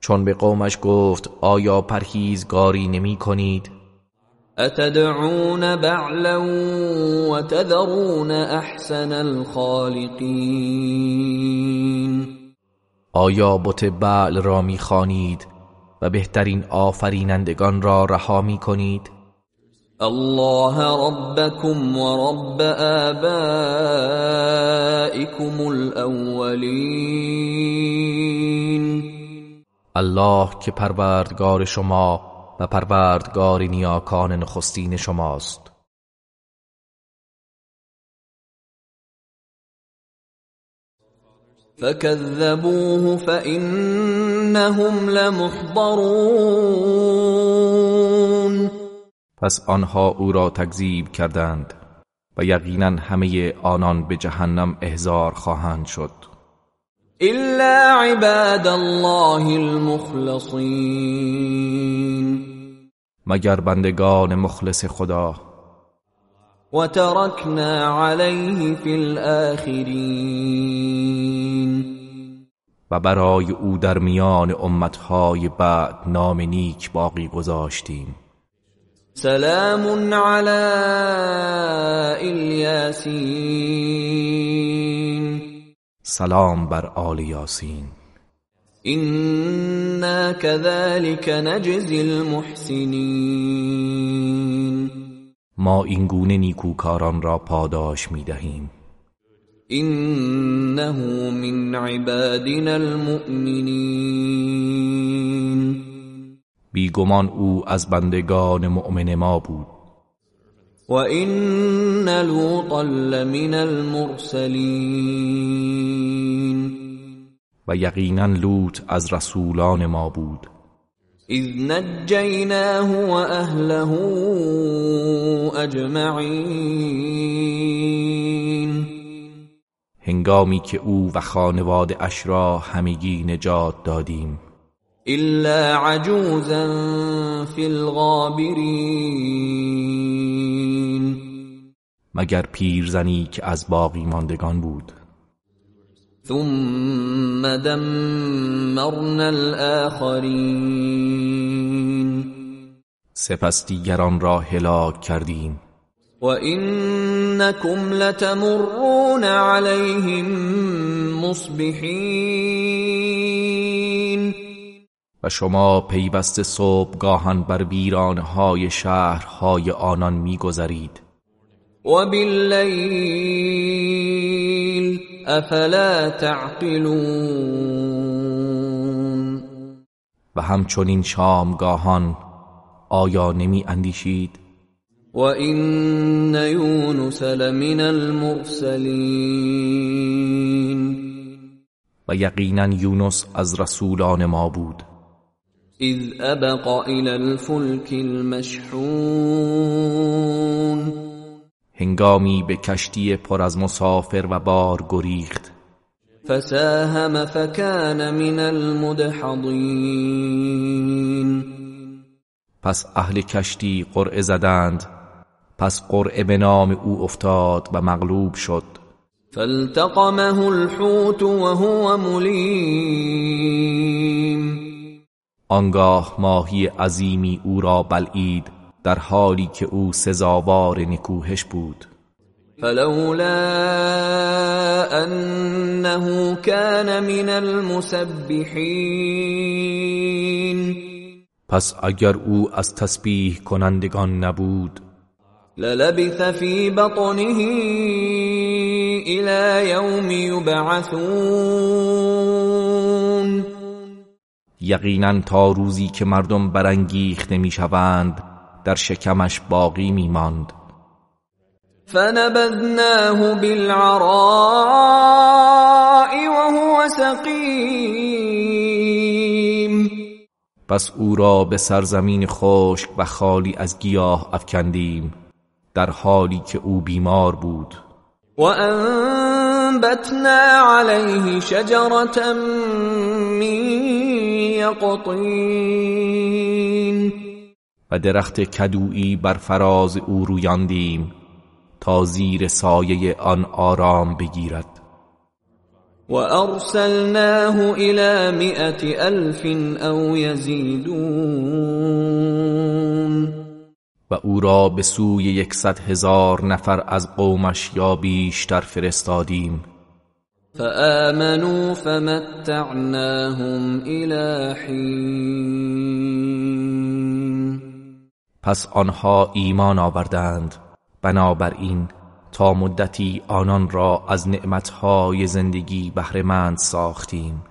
چون به قومش گفت آیا پرهیزگاری نمی کنید؟ اتدعون بعلا و تذرون احسن الخالقین آیا بت بعل را می خانید و بهترین آفرینندگان را رها می کنید؟ الله ربكم ورب آبائكم الاولین الله که پروردگار شما و پروردگار نیاکان نخستین شماست. فكذبوه فإنهم لمحضرون. پس آنها او را تکذیب کردند و یقینا همه آنان به جهنم احضار خواهند شد. إلا عباد الله المخلصين. مگر بندگان مخلص خدا؟ وتركنا عليه في الآخرين. و برای او در میان امتهای بعد نام نیک باقی گذاشتیم. سلام على الیاسین سلام بر آل یاسین. إنا كذلك نجزي المحسنين. ما این گونه نیکوکاران را پاداش می دهیم. إنه من عبادنا المؤمنين. بیگمان او از بندگان مؤمن ما بود. وإن لوطا لمن المرسلين و یقینا لوط از رسولان ما بود. إذ نجيناه وأهله أجمعين هنگامی که او و خانواده اش را همگی نجات دادیم. إلا عجوزا في الغابرين. مگر پیرزنی که از باقی ماندگان بود. ثم دمرنا الآخرين سپس دیگران را هلاک کردیم. وإنكم لتمرون عليهم مصبحين و شما پیوسته صبحگاهان بر ویرانهای شهرهای آنان میگذرید. وبالليل أفلا تعقلون. و همچنین شامگاهان آیا نمی اندیشید؟ وإن يونس لمن المرسلين. و یقینا یونس از رسولان ما بود. إذ أبق إلى الفلك المشحون. هنگامی به کشتی پر از مسافر و بار گریخت. فساهم فكان من المدحضين پس اهل کشتی قرعه زدند پس قرعه به نام او افتاد و مغلوب شد. فالتقمه الحوت وهو مليم آنگاه ماهی عظیمی او را بلعید در حالی که او سزاوار نکوهش بود. فلولا أنه كان من المسبحين پس اگر او از تسبیح کنندگان نبود للبث في بطنه إلى يوم يبعثون یقینا تا روزی که مردم برانگیخته می‌شوند در شکمش باقی میماند. فنبذناه بالعراء وهو سقيم پس او را به سرزمین خشک و خالی از گیاه افکندیم در حالی که او بیمار بود. وأنبتنا عليه شجرة من يقطين. و درخت کدویی بر فراز او رویاندیم تا زیر سایه آن آرام بگیرد. وأرسلناه إلى مئة ألف أو يزيدون. و او را به سوی یکصد هزار نفر از قومش یا بیشتر فرستادیم. فآمنوا فمتعناهم إلى حين. پس آنها ایمان آوردند. بنابراین تا مدتی آنان را از نعمتهای زندگی بهرهمند ساختیم.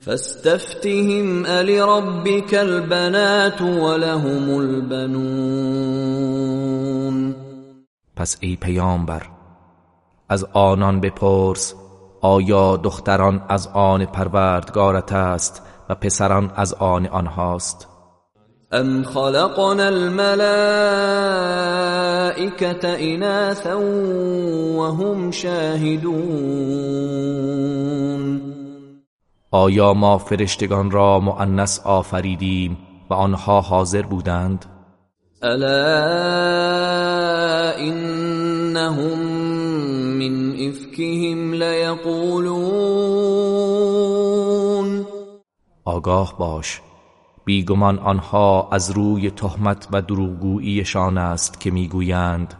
فاستفتهم ألربك البنات ولهم البنون. پس ای پیامبر از آنان بپرس آیا دختران از آن پروردگارت است و پسران از آن آنهاست؟ أم خلقنا الملائكة إناثا وهم شاهدون آیا ما فرشتگان را مؤنث آفریدیم و آنها حاضر بودند؟ الا انهم من افکهم لیقولون آگاه باش. بیگمان آنها از روی تهمت و دروغگوییشان است که می‌گویند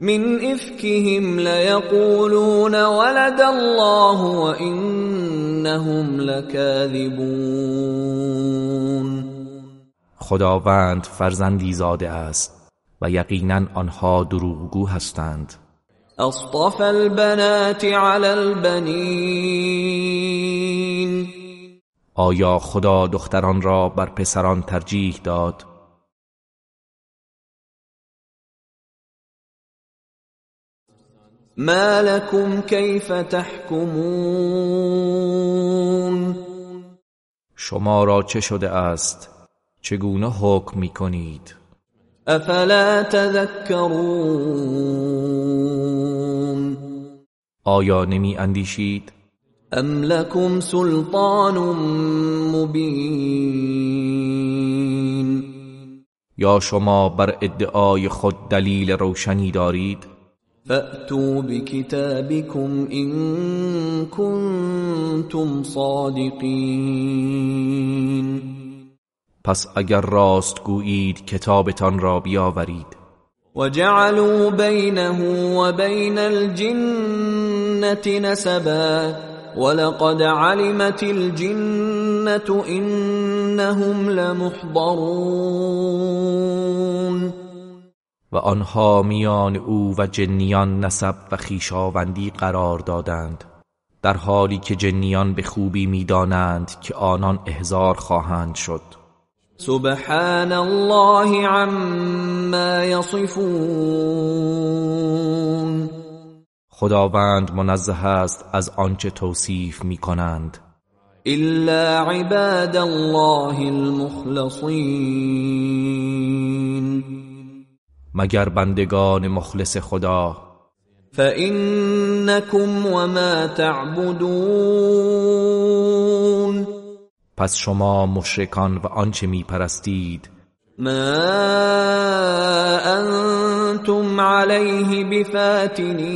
من افکهم لیقولون ولد الله وانهم لكاذبون. خداوند فرزندی زاده است و یقینا آنها دروغگو هستند. اصطفى البنات على البنين. آیا خدا دختران را بر پسران ترجیح داد؟ ما لكم كيف تحكمون؟ شما را چه شده است؟ چگونه حکم می کنید افلا تذكرون؟ آیا نمی اندیشید؟ ام لكم سلطان مبین؟ یا شما بر ادعای خود دلیل روشنی دارید؟ فأتوا بكتابكم إن كنتم صادقين. پس اگر راست گویید کتابتان را بیاورید. وجعلوا بينه وبين الجنة نسبا ولقد علمت الجنة إنهم لمحضرون. و آنها میان او و جنیان نسب و خیشاوندی قرار دادند در حالی که جنیان به خوبی می‌دانند که آنان احزار خواهند شد. سبحان الله عما يصفون. خداوند منزه است از آنچه توصیف می کنند. الا عباد الله المخلصين. مگر بندگان مخلص خدا؟ فإنكم وما تعبدون. پس شما مشرکان و آنچه می پرستید ما انتم عليه بفاتنين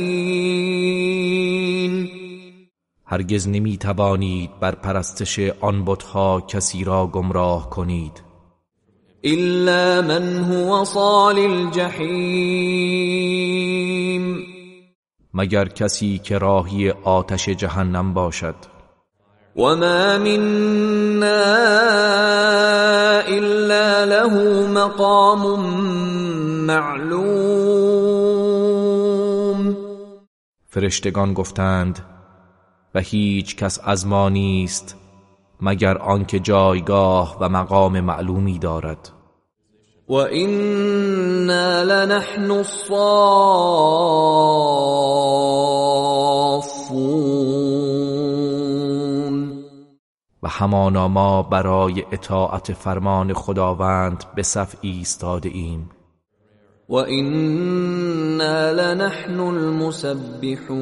هرگز نمی توانید بر پرستش آن بتها کسی را گمراه کنید. الا من هو صال الجحیم. مگر کسی که راهی آتش جهنم باشد؟ وما منا الا له مقام معلوم. فرشتگان گفتند و هیچ کس از ما نیست مگر آنکه جایگاه و مقام معلومی دارد. وإنا لنحن الصافون. و همانا ما برای اطاعت فرمان خداوند به صف ایستاده ایم. وإنا لنحن المسبحون.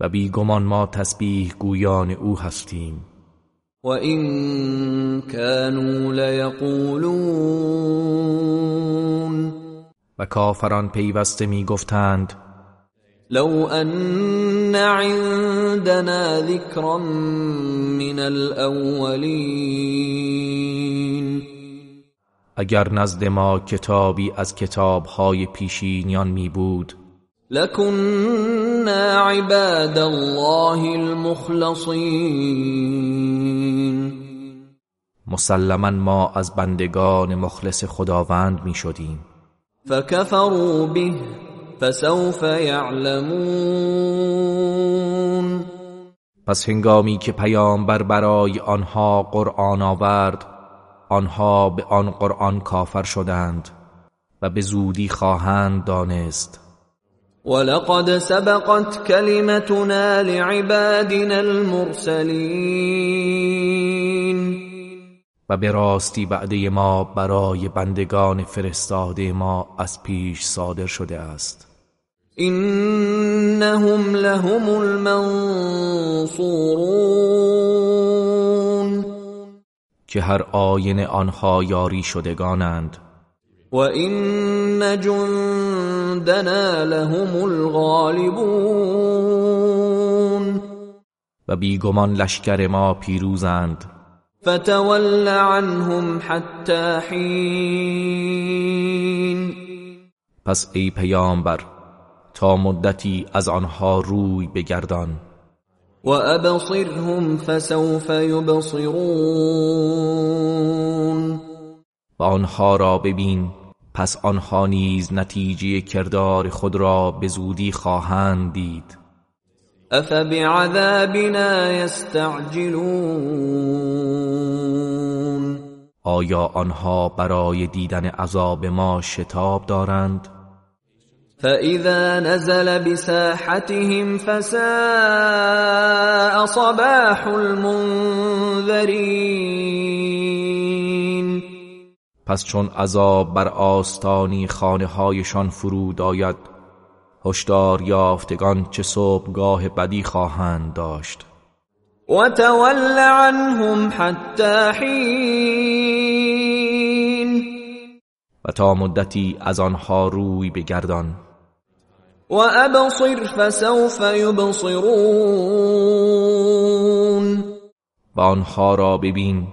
و بیگمان ما تسبیح گویان او هستیم. وإن كانوا ليقولون و کافران پیوسته می گفتند لو أن عندنا ذكرا من الأولين. اگر نزد ما کتابی از کتابهای پیشینیان می بود لكنا عباد الله المخلصين مسلما ما از بندگان مخلص خداوند می شدیم. فكفروا به فسوف يعلمون. پس هنگامی که پیامبر برای آنها قرآن آورد آنها به آن قرآن کافر شدند و به زودی خواهند دانست. ولقد سبقت كلمتنا لعبادنا المرسلين و به راستی بعده ما برای بندگان فرستاده ما از پیش صادر شده است. انهم لهم المنصورون. که هر آین آنها یاری شدگانند. و این جندنا لهم الغالبون. و بیگمان لشکر ما پیروزند. فتول عنهم حتی حین. پس ای پیامبر تا مدتی از آنها روی بگردان. و ابصرهم فسوف یبصرون و آنها را ببین پس آنها نیز نتیجه کردار خود را به زودی خواهند دید. افبعذابنا یستعجلون آیا آنها برای دیدن عذاب ما شتاب دارند؟ فاذا نزل بساحتهم فساء صباح المنذرين پس چون عذاب بر آستانی خانه هایشان فرود آید هشدار یافتگان چه صبحگاه بدی خواهند داشت. و تول عنهم حتی حین و تا مدتی از آنها روی بگردان. و ابصر فسوف یبصرون و آنها را ببین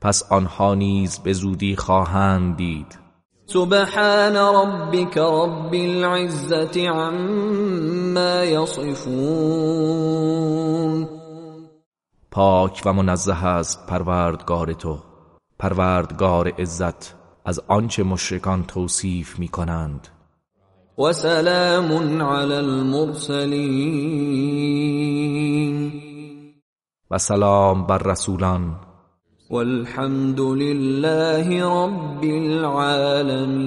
پس آنها نیز به زودی خواهند دید. سبحان ربك رب العزة عما يصفون پاک و منزه است پروردگار تو. پروردگار عزت از آنچه مشرکان توصیف می کنند و سلام علی المرسلین و سلام بر رسولان. والحمد لله رب العالمین.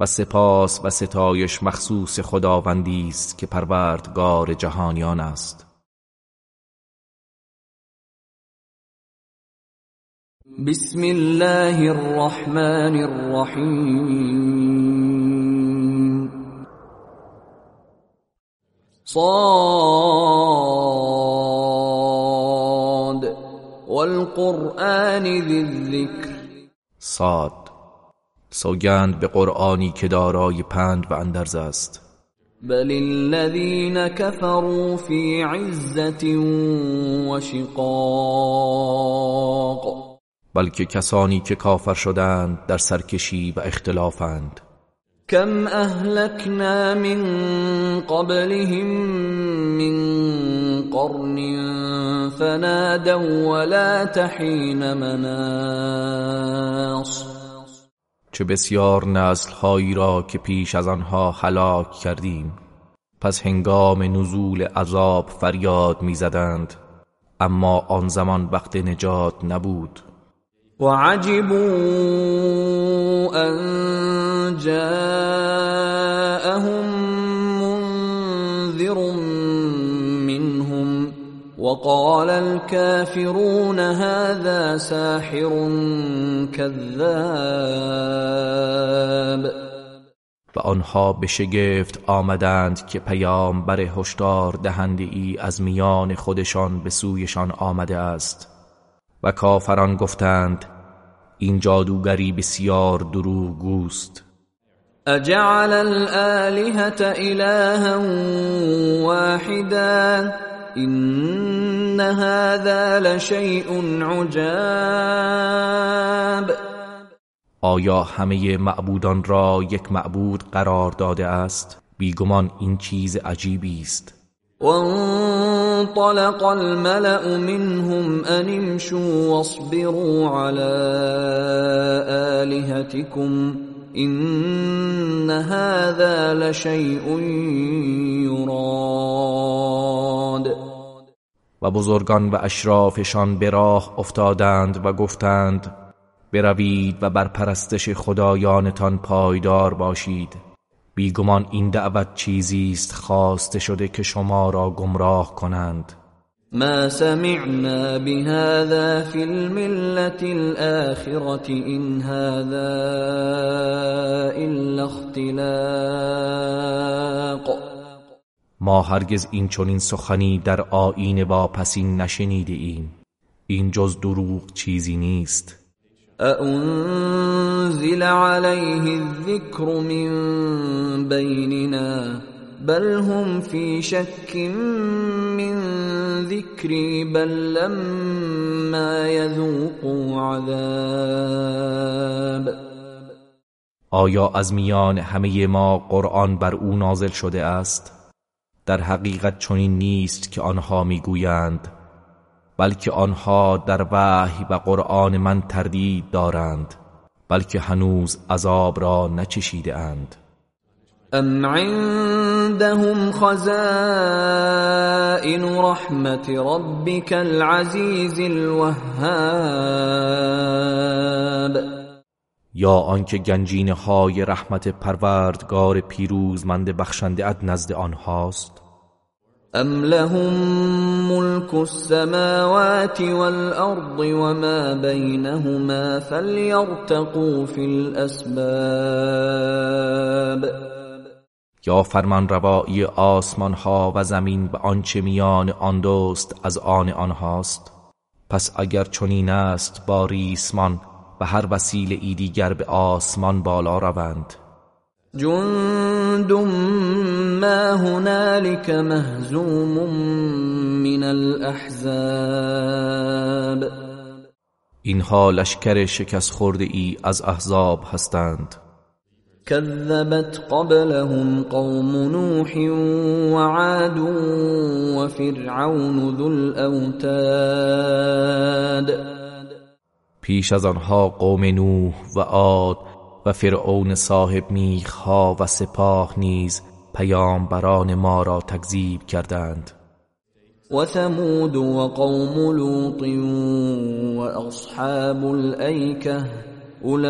و سپاس و ستایش مخصوص خداوندی است که پروردگار جهانیان است. بسم الله الرحمن الرحیم صاد والقرآن ذی الذکر صاد سوگند به قرآنی که دارای پند و اندرز است بل الذين كفروا في عزة وشقاق بلکه کسانی که کافر شدند در سرکشی و اختلافند. كم اهلكنا من قبلهم من قرن فنادوا ولا تحين مناص. چه بسیار نسل هایی را که پیش از آنها هلاک کردیم. پس هنگام نزول عذاب فریاد می‌زدند. اما آن زمان وقت نجات نبود. وعجبوا أن جاءهم منذر منهم وقال الكافرون هذا ساحر كذاب. و آنها به شگفت آمدند که پیامبر هشدار دهنده ای از میان خودشان به سویشان آمده است. و کافران گفتند این جادوگری بسیار دروغگوست اجعل الالهة الها واحدا این هذا لشیء عجاب. آیا همه معبودان را یک معبود قرار داده است؟ بیگمان این چیز عجیبی است. وانطلق الملأ منهم أن امشوا واصبروا على آلهتكم إن هذا لشيء يراد. و بزرگان و اشرافشان به راه افتادند و گفتند بروید و بر پرستش خدایانتان پایدار باشید. بیگمان این دعوت چیزی است خواسته شده که شما را گمراه کنند. ما سمعنا بهذا في الملة الآخرة إن هذا إلا اختلاق. ما هرگز این چنین سخنی در آیین واپسین نشنیده ایم. این جز دروغ چیزی نیست. اانزل علیه الذکر من بیننا بل هم فی شک من ذکری بل لما یذوقوا عذاب آیا از میان همه ما قرآن بر او نازل شده است؟ در حقیقت چنین نیست که آنها می‌گویند بلکه آنها در وحی و قرآن من تردید دارند بلکه هنوز عذاب را نچشیده اند. ام عندهم خزائن رحمت ربك العزیز الوهاب. یا آنکه گنجینه های رحمت پروردگار پیروزمند بخشنده اد نزد آنهاست؟ ام لهم ملك السماوات والارض وما بينهما فليرتقوا في الاسباب یا فرمان روایی آسمان ها و زمین و آنچه میان آن دوست از آن آنهاست؟ پس اگر چنین است با ریسمان و هر وسیله ای دیگر به آسمان بالا روند. جند ما هنالك مهزوم من الاحزاب اینها لشکر شکست خورده ای از احزاب هستند. كذبت قبلهم قوم نوح وعاد وفرعون ذو الاوتاد پیش از آنها قوم نوح و عاد و فرعون صاحب میخها و سپاه نیز پیامبران ما را تکذیب کردند. و ثمود و قوم لوط و اصحاب الایکه اولئک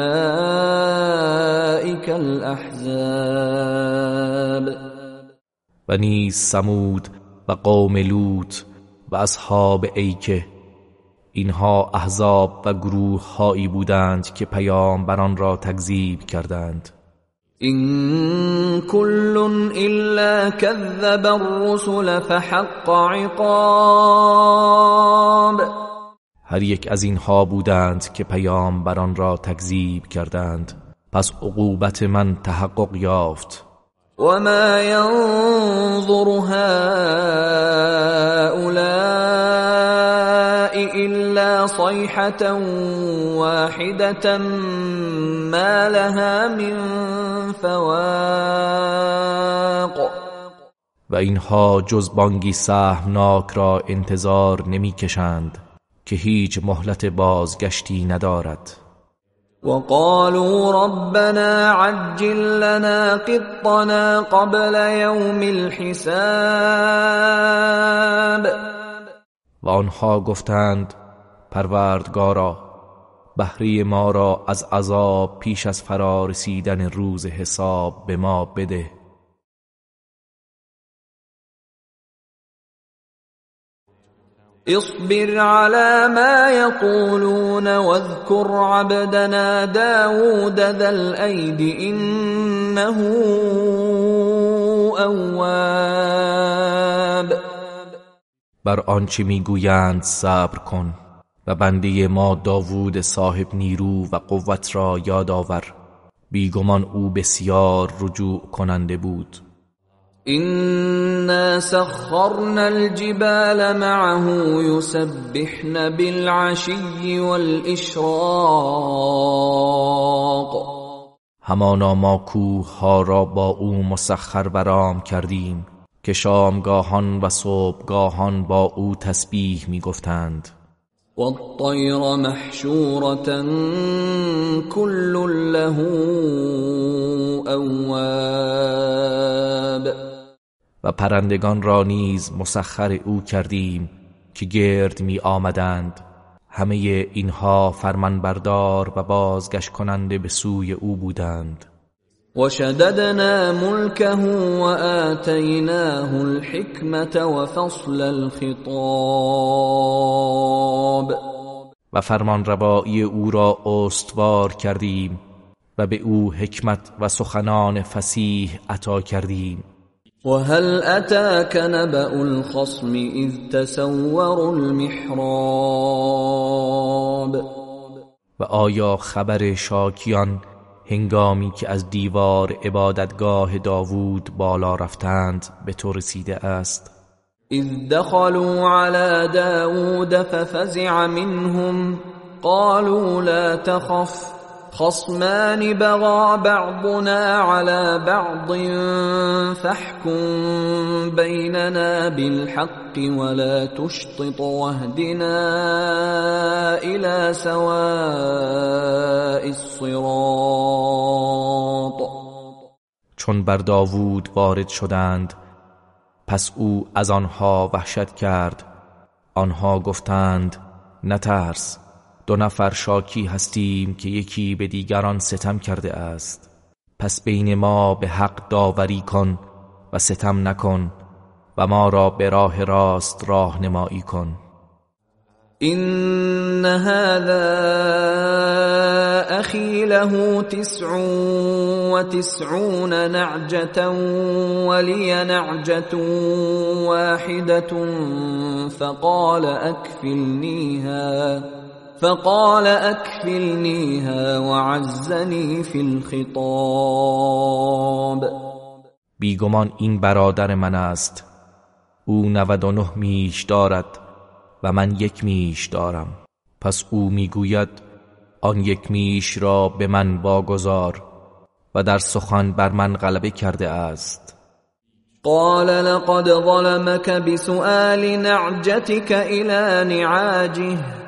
الاحزاب. و نیز سمود و قوم لوط و اصحاب ایکه اینها احزاب و گروه هایی بودند که پیامبران را تکذیب کردند. این کل الا كذب الرسل فحق عقاب. هر یک از اینها بودند که پیامبران را تکذیب کردند. پس عقوبت من تحقق یافت. وما ينظر هؤلاء إلا صيحة واحدة ما لها من فواق. و اینها جز بانگی سهمناک را انتظار نمی‌کشند که هیچ مهلت بازگشتی ندارد. وقالوا ربنا عجل لنا قطنا قبل يوم الحساب. و آنها گفتند پروردگارا بهری ما را از عذاب پیش از فرا رسیدن روز حساب به ما بده. اصبر على ما يقولون واذكر عبدنا داود ذا الأيد إنه اواب. بر آنچه می‌گویند صبر کن و بنده ما داوود صاحب نیرو و قوت را یاد آور. بیگمان او بسیار رجوع کننده بود. إنا سخرنا الجبال معه يسبحن بالعشي والإشراق. همانا ما کوه ها را با او مسخر برام کردیم. که شامگاهان و صبحگاهان با او تسبیح می گفتند والطير محشورة كل له اواب. و پرندگان را نیز مسخر او کردیم که گرد می آمدند همه اینها فرمانبردار و بازگشت کننده به سوی او بودند. وشددنا ملكه وآتيناه الحكمة وفصل الخطاب. و فرمان روایی او را استوار کردیم و به او حکمت و سخنان فسیح عطا کردیم. وهل أتاك نبأ الخصم إذ تسوروا المحراب؟ و آیا خبر شاکیان هنگامی که از دیوار عبادتگاه داوود بالا رفتند به تو رسیده است. اذ دخلوا على داود ففزع منهم قالوا لا تخف. خصمان بغى بعضنا على بعض فاحكم بيننا بالحق ولا تشطط واهدنا الى سواء الصراط. چون بر داوود وارد شدند پس او از آنها وحشت کرد. آنها گفتند نترس. دو نفر شاکی هستیم که یکی به دیگران ستم کرده است. پس بین ما به حق داوری کن و ستم نکن و ما را به راه راست راهنمایی کن. این هذا اخی له تسع و تسعون نعجة ولی نعجة واحدة فقال اکفلنیها فقال اکفلنیها وعزنی فی الخطاب. بیگمان این برادر من است. او نود و نه میش دارد و من یک میش دارم. پس او می‌گوید آن یک میش را به من واگذار و در سخن بر من غلبه کرده است. قال لقد ظلمك بسؤال نعجتك الى نعاجه.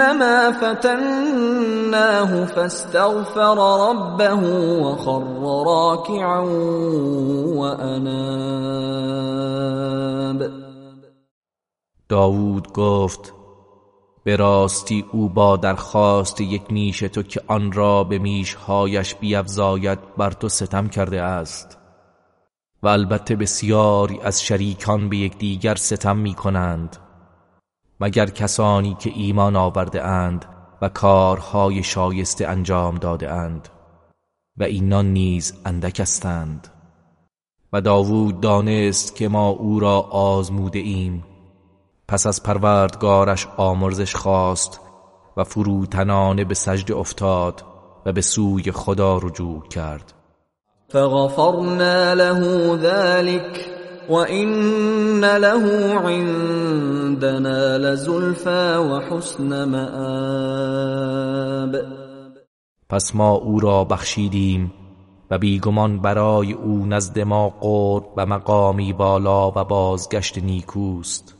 انما فتناه فاستغفر ربه وخر راكعا واناب داود گفت به راستی او با درخواست یک میش تو که آن را به میشهایش بیفزاید بر تو ستم کرده است. و البته بسیاری از شریکان به یکدیگر ستم می کنند مگر کسانی که ایمان آورده اند و کارهای شایسته انجام داده اند و اینان نیز اندک هستند. و داوود دانست که ما او را آزموده ایم پس از پروردگارش آمرزش خواست و فروتنانه به سجد افتاد و به سوی خدا رجوع کرد. فغفرنا له ذلك وان له عندنا لزلفى وحسن مآب پس ما او را بخشیدیم و بیگمان برای او نزد ما قرب و مقامی بالا و بازگشت نیکوست.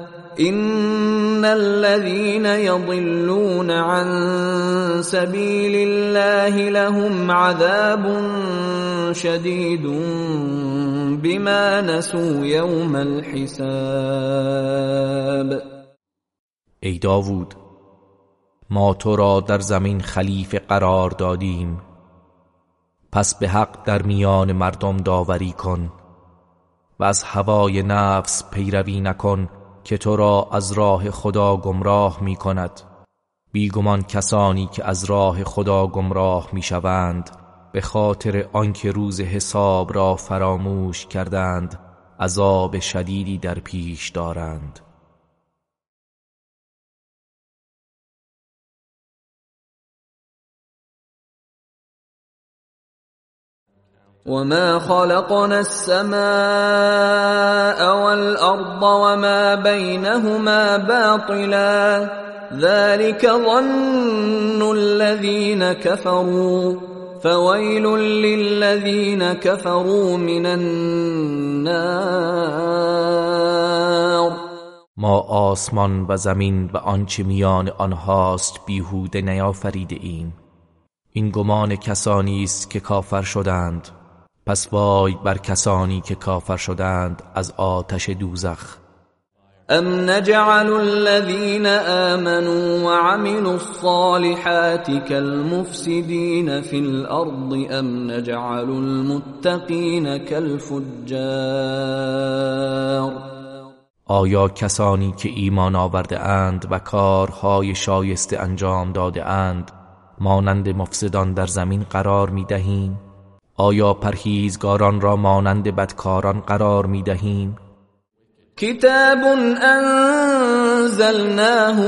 ان الذين يضلون عن سبيل الله لهم عذاب شديد بما نسوا يوم الحساب. ای داوود ما تو را در زمین خلیفه قرار دادیم. پس به حق در میان مردم داوری کن و از هوای نفس پیروی نکن که تو را از راه خدا گمراه می کند بیگمان کسانی که از راه خدا گمراه می شوند به خاطر آنکه روز حساب را فراموش کردند عذاب شدیدی در پیش دارند. وما خلقنا السماء والارض وما بينهما باطلا ذلك ظن الذين كفروا فويل للذين كفروا من النار ما آسمان و زمین و آنچه میان آنهاست بیهوده نیافریده ایم. این گمان کسانی است که کافر شدند. پس وای بر کسانی که کافر شدند از آتش دوزخ ام نجعل الذين آمنوا وعملوا الصالحات كالمفسدين في الأرض ام نجعل المتقين كالفجار آیا کسانی که ایمان آورده اند و کارهای شایسته انجام داده اند مانند مفسدان در زمین قرار می دهیم؟ آیا پرهیزگاران را مانند بدکاران قرار می دهیم؟ کتاب انزلناه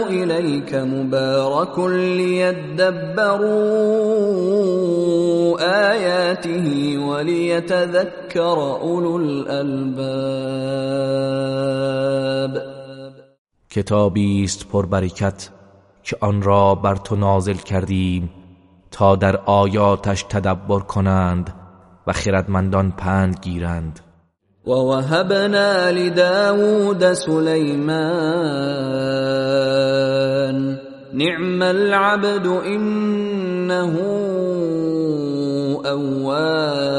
الیک مبارک لیدبروا آیاته ولیتذکر اولو الالباب کتابی است پربرکت که آن را بر تو نازل کردیم تا در آیاتش تدبر کنند و خردمندان پند گیرند. و وهبنا لداود سلیمان نعم العبد انه اواب.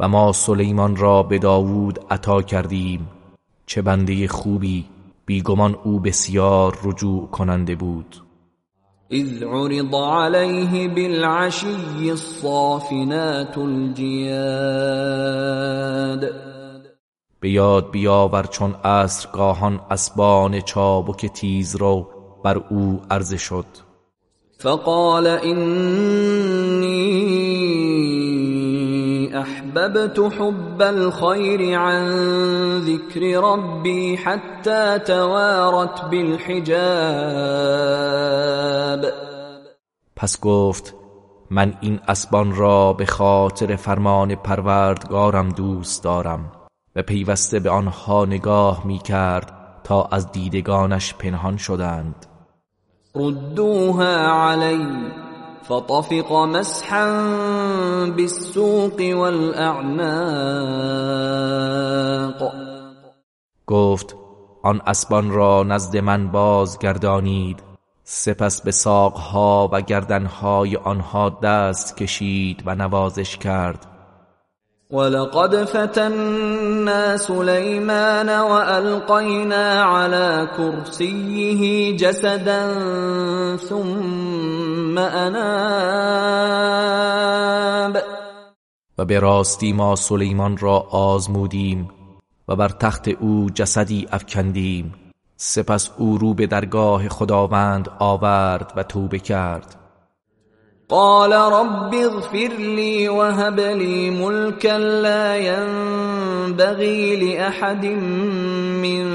و ما سلیمان را به داوود عطا کردیم چه بنده خوبی بیگمان او بسیار رجوع کننده بود. اذ عرض عليه بالعشي الصافنات الجياد. به یاد بیاور چون گاهان اسبان چابک تیز رو بر او عرضه شد. فقال اینی احببت حب الخير عن ذكر ربي حتى توارت بالحجاب. پس گفت من این اسبان را به خاطر فرمان پروردگارم دوست دارم و پیوسته به آنها نگاه می کرد تا از دیدگانش پنهان شدند. ردوها علی فطفق مسحا بالسوق والاعناق گفت آن اسبان را نزد من بازگردانید. سپس به ساقها و گردنهای آنها دست کشید و نوازش کرد. ولقد فتنا سليمان والقينا على كرسيه جسدا ثم اناب و به راستی ما سلیمان را آزمودیم و بر تخت او جسدی افکندیم. سپس او رو به درگاه خداوند آورد و توبه کرد. قال رب اغفر لي وهب لي ملكا لا ينبغي لأحد من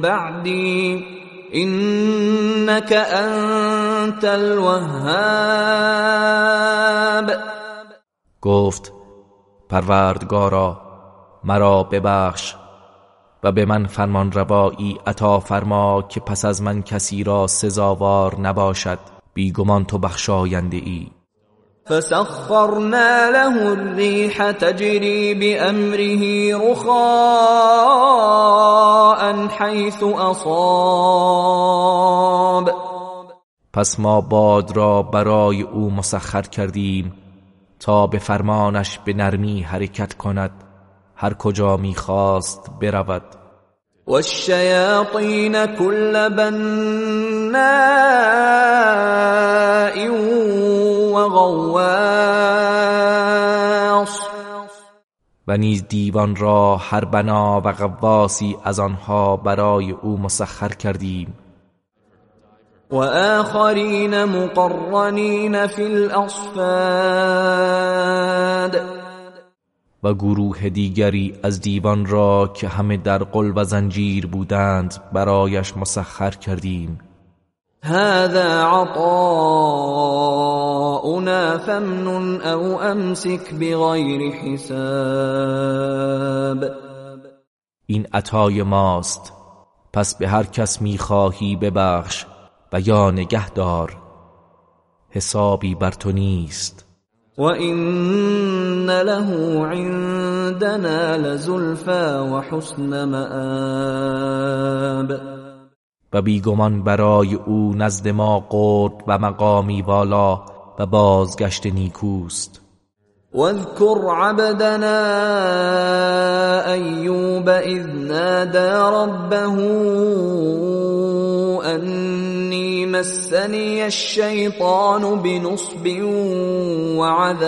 بعدي. إنك أنت الوهاب. گفت پروردگارا مرا ببخش و به من فرمان روایی عطا فرما که پس از من کسی را سزاوار نباشد. بیگمان تو بخشاینده ای. فسخرنا له الريح تجري بأمره رخاء حيث اصاب پس ما باد را برای او مسخر کردیم تا به فرمانش به نرمی حرکت کند. هر کجا می‌خواست برود. والشياطين كل بناء وغواص. و نیز دیوان را هر بنا و غواسی از آنها برای او مسخر کردیم. و آخرین مقرنین فی الاصفاد و گروه دیگری از دیوان را که همه در قل و زنجیر بودند برایش مسخر کردیم. هذا عطاؤنا فمن او امسك بغیر حساب. این عطای ماست. پس به هر کس می‌خواهی ببخش و یا نگهدار. حسابی بر تو نیست. و این له عندنا لزلفا و حسن مآب و بیگمان برای او نزد ما قرب و مقامی والا و بازگشت نیکوست. واذكر عبدنا ايوب اذ نادى ربه اني مسني الشيطان بنصب وعذاب.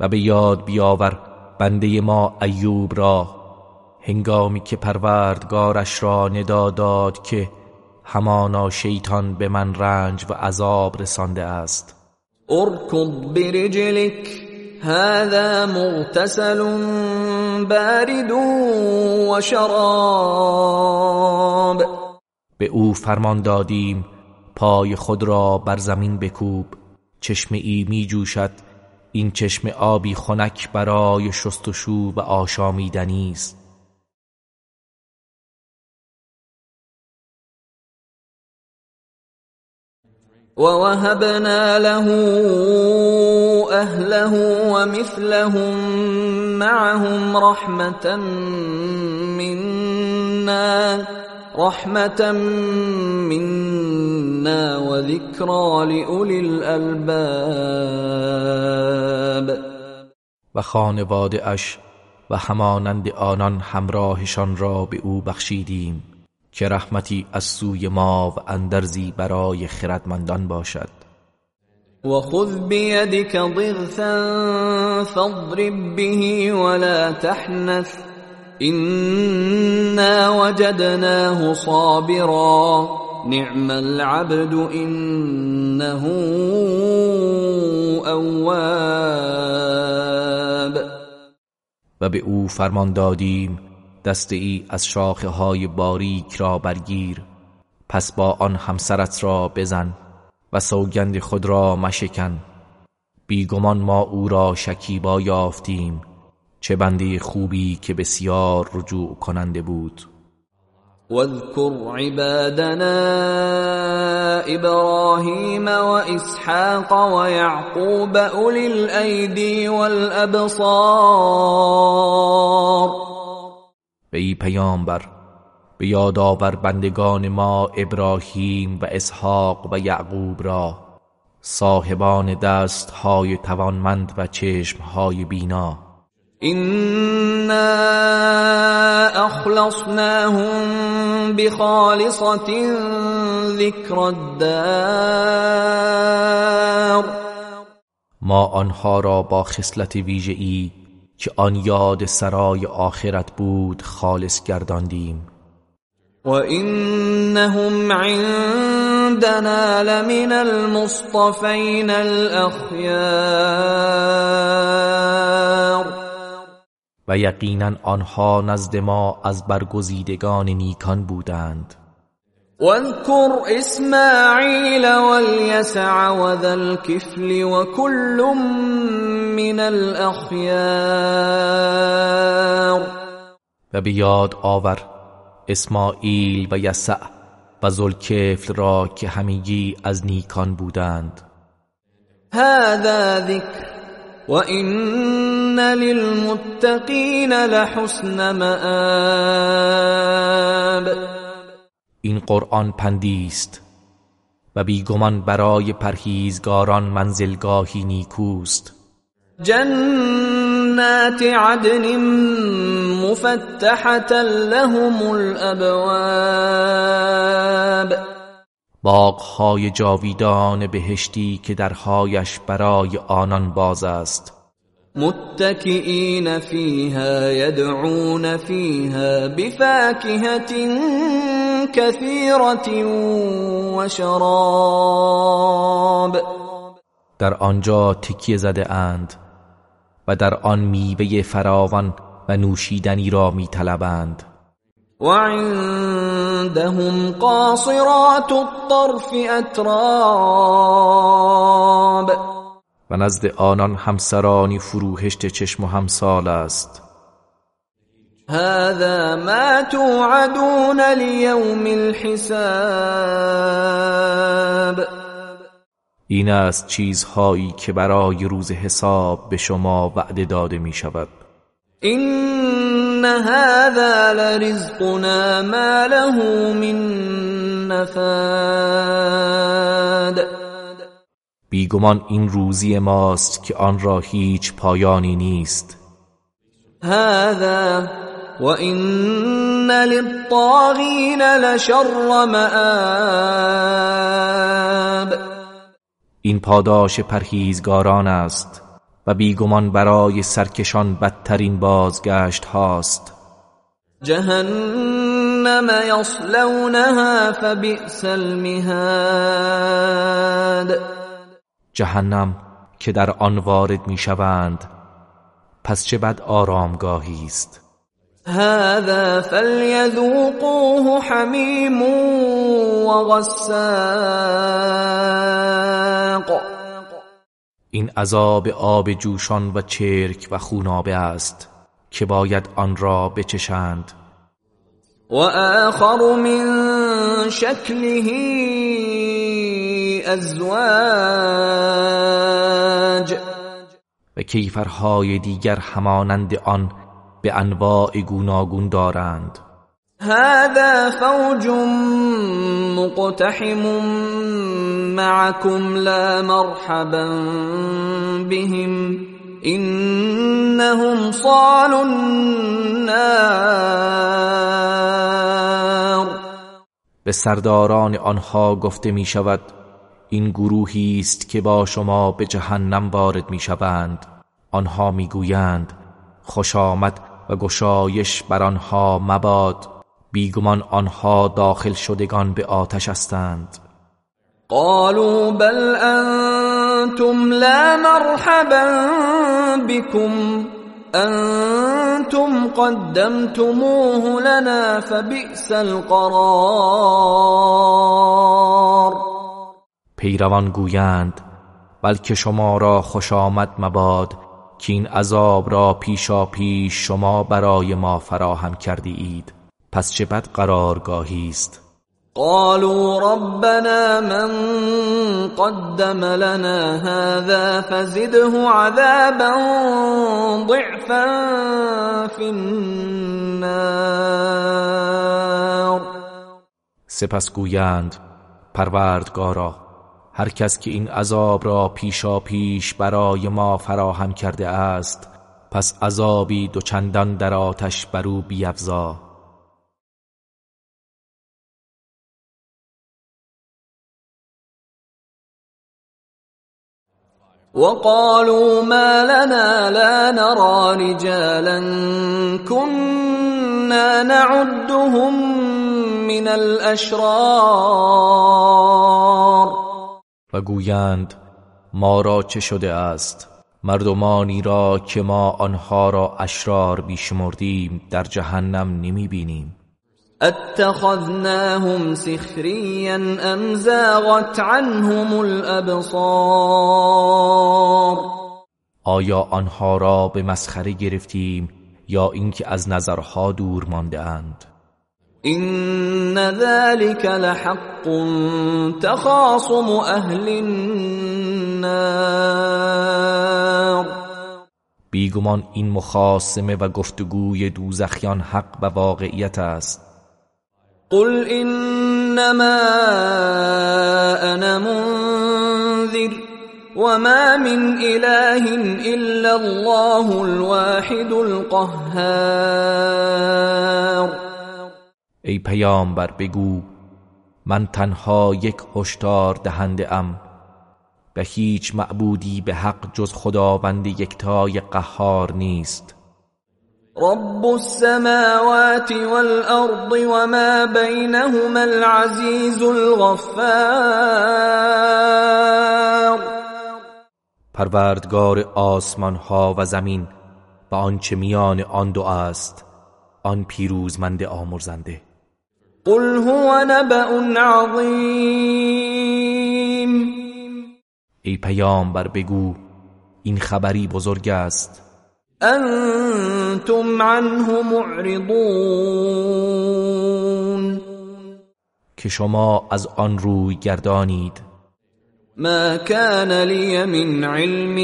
و به یاد بیاور بنده ما ایوب را هنگامی که پروردگارش را ندا داد که همانا شیطان به من رنج و عذاب رسانده است. اركض برجلك هذا مغتسل بارد وشراب. به او فرمان دادیم پای خود را بر زمین بکوب. چشم ای می جوشد این چشم آبی خنک برای شستشو و آشامیدنی است. ووهبنا له اهله ومثلهم معهم رحمه منا رحمه منا وذكرى لاولي الالباب و خانواده اش و همانند آنان همراهشان را به او بخشیدیم. که رحمتی از سوی ما و اندرزی برای خردمندان باشد. و خذ بیدک ضغثا فاضرب به ولا تحنث. إنا وجدناه صابرا. نعم العبد إنه اواب. و به او فرمان دادیم دسته ای از شاخه های باریک را برگیر. پس با آن همسرت را بزن و سوگند خود را مشکن. بیگمان ما او را شکیبا یافتیم چه بنده خوبی که بسیار رجوع کننده بود. واذكر عبادنا ابراهیم و اسحاق و یعقوب اولی الایدی والابصار. به ای پیامبر به یاد آور بندگان ما ابراهیم و اسحاق و یعقوب را صاحبان دست های توانمند و چشم های بینا. اینا اخلصناهم بخالصة ذکر الدار. ما آنها را با خصلت ویژه‌ای که آن یاد سرای آخرت بود خالص گرداندیم. و انهم عندنا لمن المصطفین الاخیار و یقینا آنها نزد ما از برگزیدگان نیکان بودند. واذكر اسماعیل واليسع وذا الكفل وكل من الاخیار و به یاد آور اسماعیل و یسع و ذوالکفل را که همگی از نیکان بودند. هذا ذکر و این للمتقین لحسن مآب. این قرآن پندی است و بیگمان برای پرهیزگاران منزلگاهی نیکوست. جنات عدن مفتحة لهم الابواب باغهای جاویدان بهشتی که درهایش برای آنان باز است. متكئين فيها يدعون فيها بفاكهة كثيرة وشراب. در آنجا تکیه زده اند و در آن میوه فراوان و نوشیدنی را میطلبند. و عندهم قاصرات الطرف اتراب و نزد آنان همسرانی فروهشت چشم و همسال است. هذا ما توعدون لیوم الحساب. این است چیزهایی که برای روز حساب به شما وعده داده می شود این هذا لرزقنا ما له من نفاد. بیگمان این روزی ماست که آن را هیچ پایانی نیست. هذا وان للطاغین لشر مآب. این پاداش پرهیزگاران است و بیگمان برای سرکشان بدترین بازگشت هاست. جهنم یصلونها فبئس المهاد. جهنم که در آن وارد می‌شوند پس چه بد آرامگاهی است. هذا فليذوقوه حمیم وغساق. این عذاب آب جوشان و چرک و خونابه است که باید آن را بچشند. و آخر من شکله ازواج. و کیفرهای دیگر همانند آن به انواع گوناگون دارند. هذا فوج مقتحم معكم لا مرحبا بهم. انهم صالوا النار. به سرداران آنها گفته می شود این گروهی است که با شما به جهنم وارد می شوند آنها می گویند خوش آمد و گشایش بر آنها مباد بیگمان آنها داخل شدگان به آتش هستند. قالوا بل انتم لا مرحبا بكم انتم قدمتموه لنا فبئس القرار. پیروان گویند بلکه شما را خوش آمد مباد که این عذاب را پیشا پیش شما برای ما فراهم کرده اید پس چه بد قرارگاهی است؟ قالوا ربنا من قدم لنا هذا فزده عذابا ضعفا في النار. سپس گویند پروردگارا هر کس که این عذاب را پیشا پیش برای ما فراهم کرده است پس عذابی دوچندان در آتش بر او بیفزا. وقالوا ما لنا لا نرى رجالا كنا نعدهم من الاشرار و گویند ما را چه شده است؟ مردمانی را که ما آنها را اشرار بیشمردیم در جهنم نمی بینیم. اتخذناهم سخريا ام زاغت عنهم الابصار. آیا آنها را به مسخره گرفتیم یا اینکه از نظرها دور مانده اند این ذلك لحق تخاصم اهل النار. بیگمان این مخاصمه و گفتگوی دوزخیان حق و واقعیت است. قل انما انا منذر وما من اله الا الله الواحد القهار. ای پیامبر بگو من تنها یک هشدار دهنده ام به هیچ معبودی به حق جز خداوند یکتای قهار نیست. رب السماوات والأرض وما بينهما العزيز الغفار. پروردگار آسمان ها و زمین و آنچه میان آن دو است آن پیروزمند آمرزنده. قل هو نبأ عظیم ای پیامبر بگو این خبری بزرگ است. انتم عنه معرضون. که شما از آن روی گردانید. ما كان لي من علم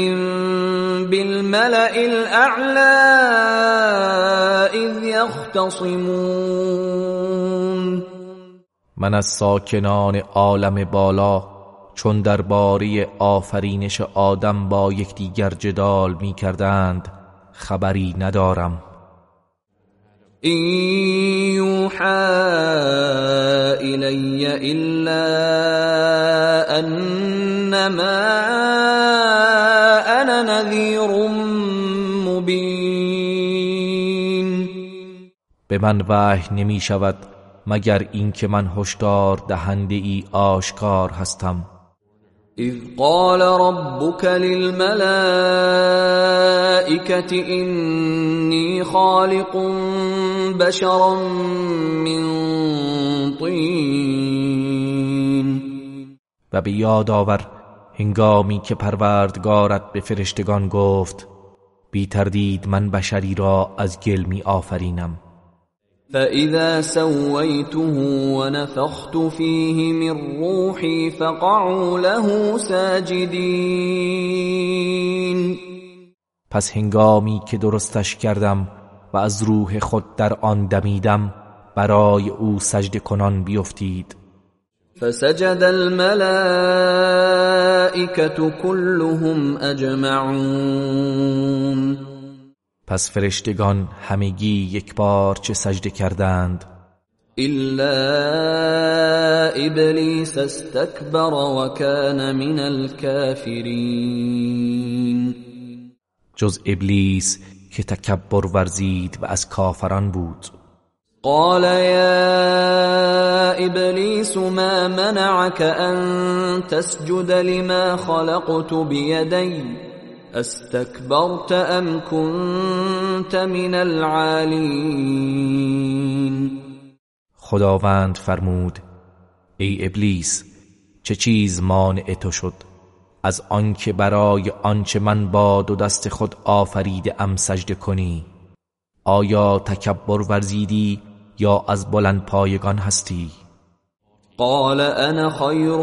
بالملأ الأعلى اذ يختصمون. من از ساکنان عالم بالا چون درباره آفرینش آدم با یکدیگر جدال می کردند خبری ندارم. این یوحا الی الا انما انا نذیر مبین. به من وحی نمی شود مگر اینکه من هشدار دهنده ای آشکار هستم؟ اذ قال ربك للملائكة إني خالق بشرا من طين و به یاد آور هنگامی که پروردگارت به فرشتگان گفت بی تردید من بشری را از گل می آفرینم فإذا سويته ونفخت فيه من روحي فقعوا له ساجدين پس هنگامی که درستش کردم و از روح خود در آن دمیدم برای او سجد کنان بیفتید. فسجد الملائكة كلهم اجمعون پس فرشتگان همگی یک بار چه سجده کردند؟ الا ابلیس استکبر و کان من الكافرین جز ابلیس که تکبر ورزید و از کافران بود. قال يا ابلیس ما منعك ان تسجد لما خلقت بيدي؟ استكبرت ام كنت من العالین خداوند فرمود ای ابلیس چه چیز مانع تو شد؟ از آنکه برای آنچه من با دو دست خود آفریده ام سجده کنی آیا تکبر ورزیدی یا از بلند پایگان هستی؟ قال انا خير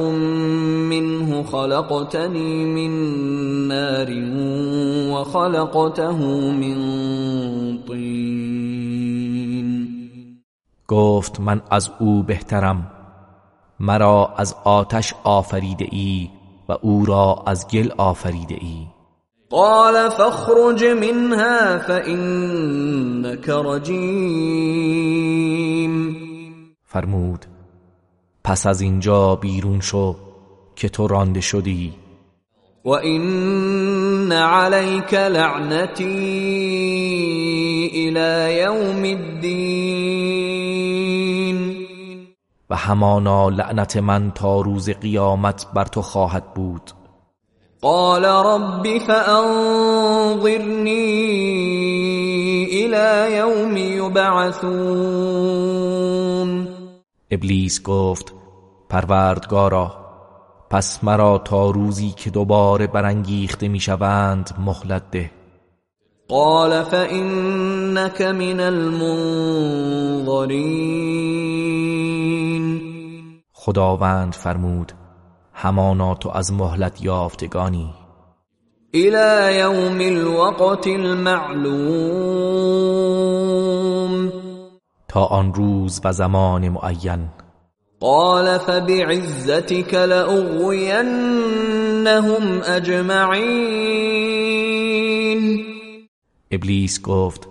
منه خلقتني من نار وخلقته من طين گفت من از او بهترم. مرا از آتش آفریده ای و او را از گل آفریده ای. قال فاخرج منها فإنك رجیم. فرمود پس از اینجا بیرون شو که تو رانده شدی. و این علیک لعنتی الى یوم الدین. و همانا لعنت من تا روز قیامت بر تو خواهد بود. قال رب فانظرنی الى یوم یبعثون. ابلیس گفت پروردگارا پس مرا تا روزی که دوباره برانگیخته می‌شوند مهلت ده. قال فإنك من المنظرین. خداوند فرمود همانا تو از مهلت یافتگانی. الى یوم الوقت المعلوم. تا آن روز و زمان معین. قال فبعزتك لأغوینهم اجمعین. ابلیس گفت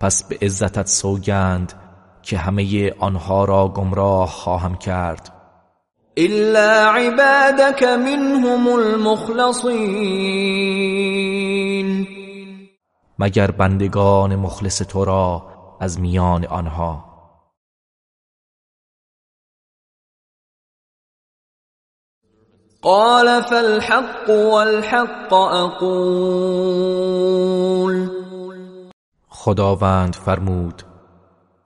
پس به عزتت سوگند که همه آنها را گمراه خواهم کرد. الا عبادك منهم المخلصین. مگر بندگان مخلص تو را از میان آنها؟ قال فالحق والحق اقول خداوند فرمود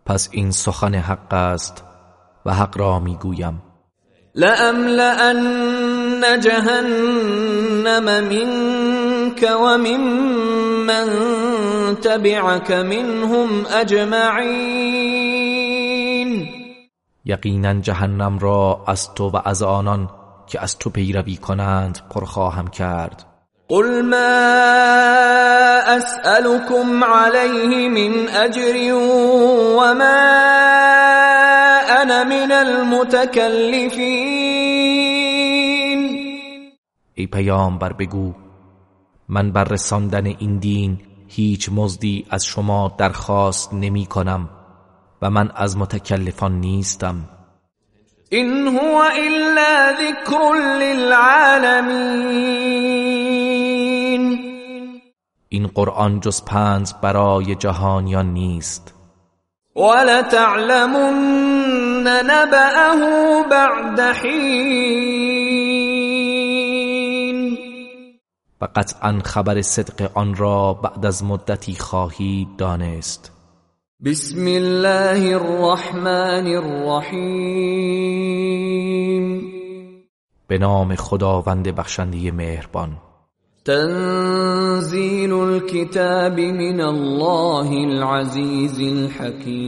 پس این سخن حق است و حق را می‌گویم. لأملأن جهنم من منك ومن من تبعك منهم اجمعین یقینا جهنم را از تو و از آنان که از تو پیروی کنند پر خواهم کرد. قل ما اسألكم عليه من اجر وما انا من المتكلفين. ای پیامبر بگو من بر رساندن این دین هیچ مزدی از شما درخواست نمی کنم و من از متکلفان نیستم. این هو الا ذکر للعالمین این قرآن جز پنج برای جهانیان نیست. ولتعلمن نبأه بعد حین و قطعا خبر صدق آن را بعد از مدتی خواهید دانست. بسم الله الرحمن الرحیم. به نام خداوند بخشنده مهربان. تنزیل الكتاب من الله العزیز الحکیم.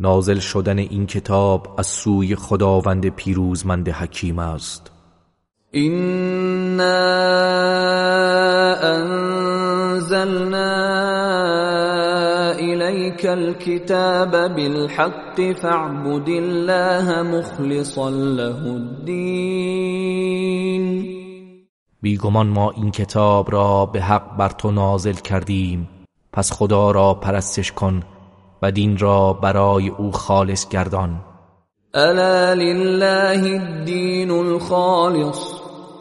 نازل شدن این کتاب از سوی خداوند پیروزمند حکیم است. اینا انزلنا الیک الكتاب بالحق فاعبد الله مخلصا له الدین بیگمان ما این کتاب را به حق بر تو نازل کردیم. پس خدا را پرستش کن و دین را برای او خالص گردان. الا لله الدین الخالص؟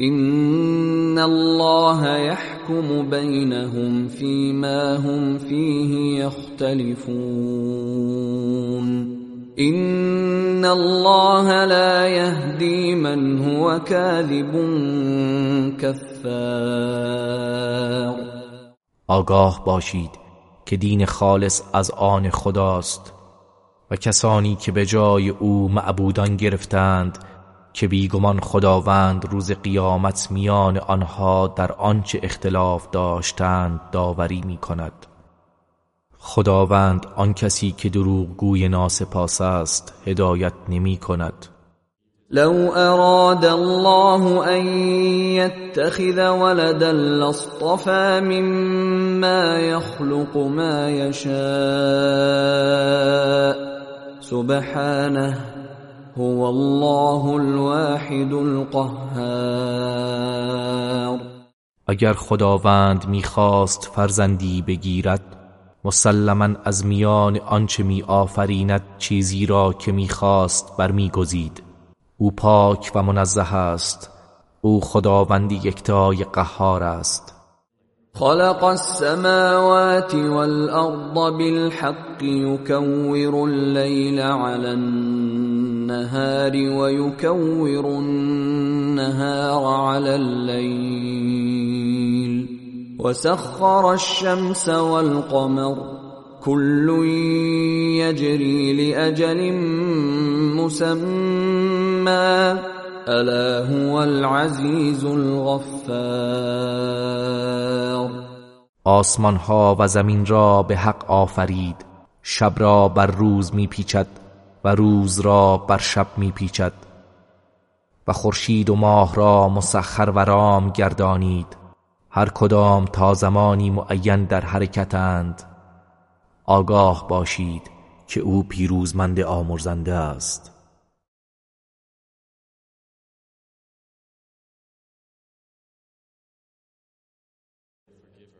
ان الله يحكم بينهم فيما هم فيه يختلفون ان الله لا يهدي من هو كاذب كفار آگاه باشید که دین خالص از آن خداست و کسانی که به جای او معبودان گرفتند که بیگمان خداوند روز قیامت میان آنها در آنچه اختلاف داشتند داوری می کند خداوند آن کسی که دروغ گوی ناسپاس است هدایت نمی کند لو اراد الله ان يتخذ ولدا لاصطفى مما يخلق ما يشاء. سبحانه هو الله الواحد القهار. اگر خداوند می‌خواست فرزندی بگیرد مسلما از میان آنچه می آفریند چیزی را که می‌خواست برمیگزید. او پاک و منزه است. او خداوندی یکتای قهار است. خلق السماوات والأرض بالحق يكور الليل على النهار ويكور النهار على الليل. وسخر الشمس والقمر كل يجري لأجل مسمى. الا هو العزیز الغفار. آسمان ها و زمین را به حق آفرید. شب را بر روز میپیچد و روز را بر شب میپیچد. و خورشید و ماه را مسخر و رام گردانید. هر کدام تا زمانی معین در حرکتند. آگاه باشید که او پیروزمند آمرزنده است.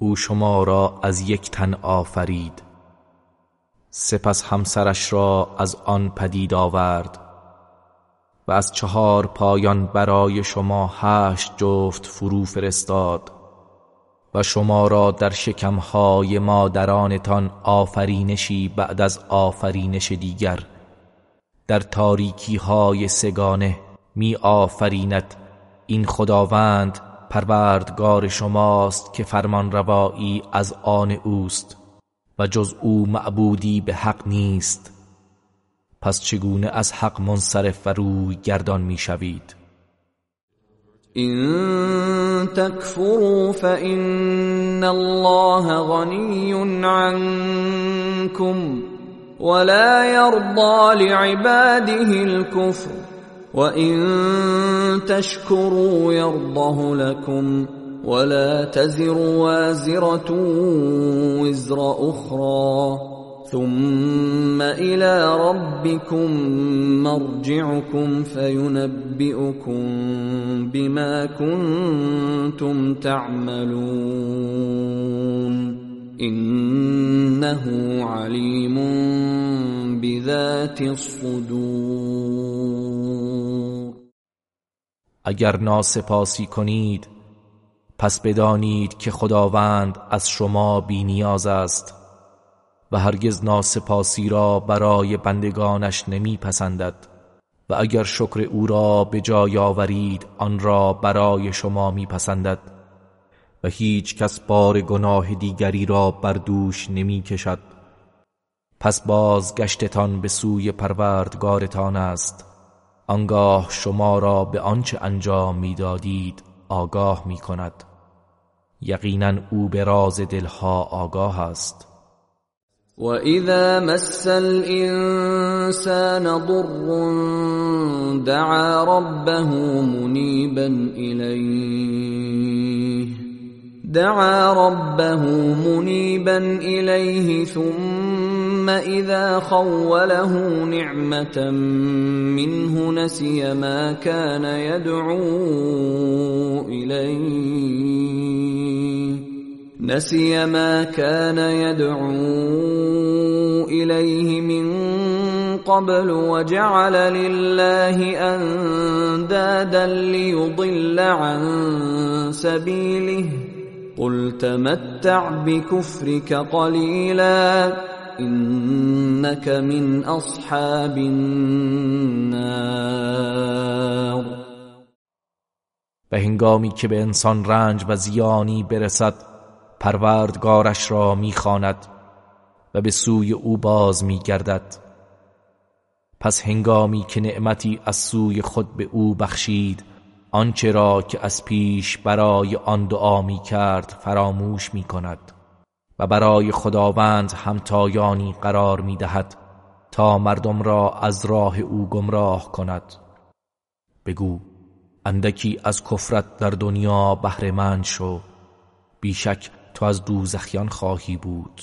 او شما را از یک تن آفرید. سپس همسرش را از آن پدید آورد و از چهار پایان برای شما هشت جفت فرو فرستاد و شما را در شکمهای مادرانتان آفرینشی بعد از آفرینش دیگر. در تاریکی های سگانه می آفریند این خداوند پروردگار شماست که فرمان روایی از آن اوست و جز او معبودی به حق نیست. پس چگونه از حق منصرف و روی گردان می‌شوید این تکفروا فإن الله غنی عنكم ولا يرضى لعباده الكفر وان تشكروا يرضه لكم ولا تزر وازره وزر أخرى ثم إلى ربكم مرجعكم فينبئكم بما كنتم تعملون انه علیم بذات الصدور. اگر ناسپاسی کنید پس بدانید که خداوند از شما بینیاز است و هرگز ناسپاسی را برای بندگانش نمیپسندد و اگر شکر او را به جای آورید آن را برای شما میپسندد. و هیچ کس بار گناه دیگری را بر دوش نمی کشد پس بازگشتتان به سوی پروردگارتان است. آنگاه شما را به آنچه انجام می‌دادید آگاه می کند یقینا او به راز دلها آگاه است. وَإِذَا مَسَّ الْإِنسَانَ ضُرٌّ دَعَا رَبَّهُ مُنِيبًا إِلَيْهِ دعا ربه منيبا إليه ثم إذا خوله نعمة منه نسي ما كان يدعو إليه نسي ما كان يدعو إليه من قبل وجعل لله أندادا ليضل عن سبيله قل تمتع بكفرك قليلا إنك من اصحاب النار. به هنگامی که به انسان رنج و زیانی برسد پروردگارش را می‌خواند و به سوی او باز میگردد. پس هنگامی که نعمتی از سوی خود به او بخشید آنچه را که از پیش برای آن دعا می کرد فراموش می کند و برای خداوند همتایانی قرار می دهد تا مردم را از راه او گمراه کند. بگو اندکی از کفرت در دنیا بهرهمند شو. بیشک تو از دوزخیان خواهی بود.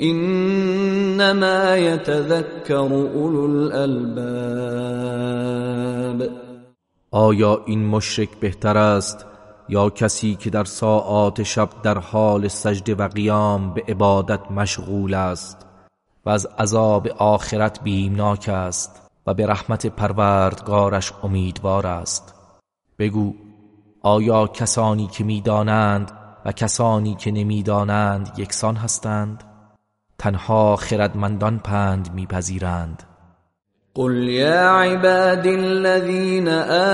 انما يتذكر اولو الالباب آیا این مشرک بهتر است یا کسی که در ساعات شب در حال سجده و قیام به عبادت مشغول است و از عذاب آخرت بیمناک است و به رحمت پروردگارش امیدوار است؟ بگو آیا کسانی که می‌دانند و کسانی که نمی‌دانند یکسان هستند؟ تنها خردمندان پند میپذیرند. قل يا عباد الذين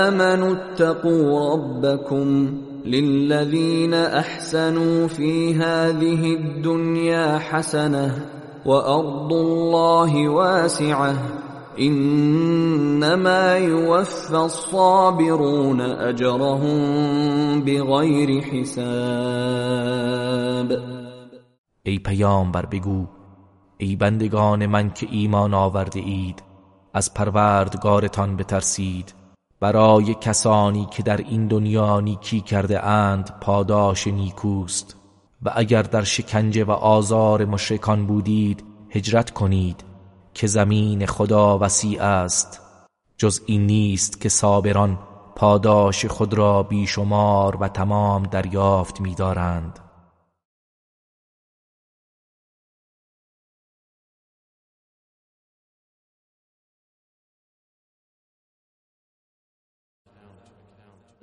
آمنوا اتقوا ربكم للذين احسنوا في هذه الدنيا حسنه وارض الله واسعه انما يوفى الصابرون اجرهم بغير حساب. ای پیامبر بگو ای بندگان من که ایمان آورده اید از پروردگارتان بترسید. برای کسانی که در این دنیا نیکی کرده اند پاداش نیکوست. و اگر در شکنجه و آزار مشرکان بودید هجرت کنید که زمین خدا وسیع است. جز این نیست که صابران پاداش خود را بیشمار و تمام دریافت می‌دارند.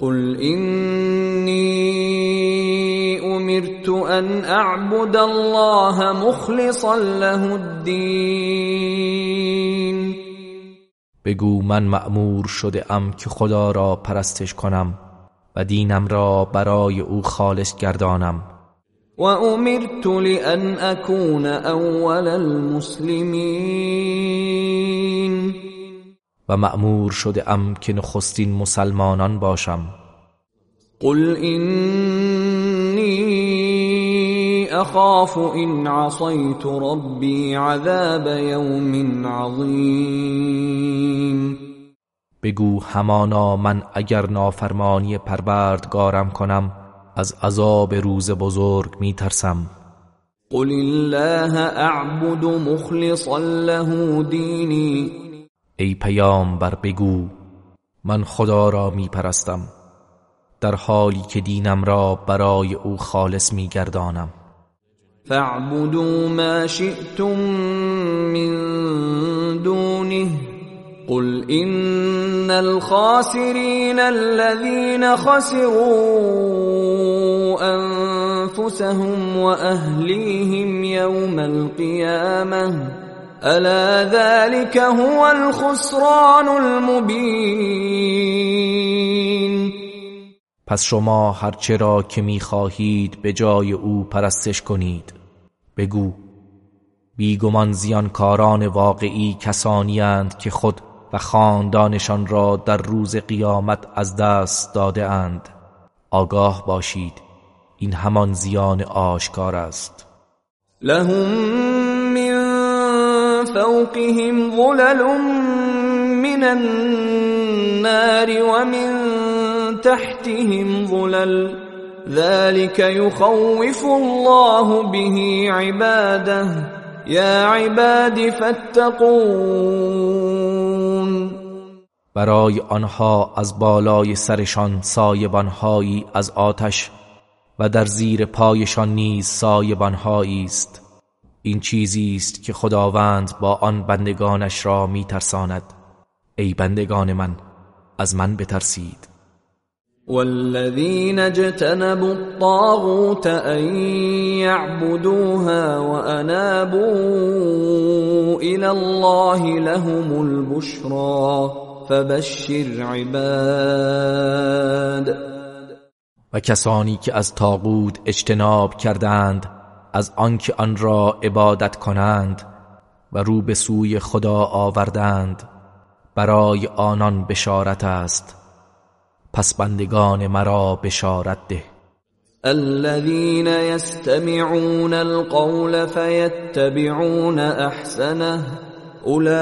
قل إني أمرت أن أعبد الله مخلصا له الدين. بگو من مأمور شده ام که خدا را پرستش کنم و دینم را برای او خالص گردانم. و امرت لأن اكون اول المسلمین. و مأمور شده ام که نخستین مسلمانان باشم. قل اینی اخاف ان عصیت ربی عذاب یوم عظیم بگو همانا من اگر نافرمانی پروردگارم کنم از عذاب روز بزرگ میترسم. قل الله اعبد مخلصا له دینی ای پیامبر بگو من خدا را می پرستم در حالی که دینم را برای او خالص می گردانم فاعبدوا ما شئتم من دونه قل ان الخاسرین الذين خسروا انفسهم واهليهم يوم القيامه الا ذلك هو الخسران المبین پس شما هرچه را که می‌خواهید به جای او پرستش کنید. بگو بیگمان زیانکاران واقعی کسانی اند که خود و خاندانشان را در روز قیامت از دست داده اند. آگاه باشید این همان زیان آشکار است. لهم فوقهم ظلل من النار ومن تحتهم ظلل. ذلك يخوف الله به عباده. يا عباد فاتقون. برای آنها از بالای سرشان سایبانهایی از آتش و در زیر پایشان نیز سایبانهایی است. این چیزی است که خداوند با آن بندگانش را میترساند. ای بندگان من از من بترسید. والذين اجتنبوا الطاغوت ان يعبدوها وانابوا الى الله لهم البشرى فبشر عباد. و کسانی که از تاغوت اجتناب کردند از آنکه آن را عبادت کنند و رو به سوی خدا آوردند برای آنان بشارت است. پس بندگان مرا بشارت ده. الذين يستمعون القول فيتبعون احسنه اولئك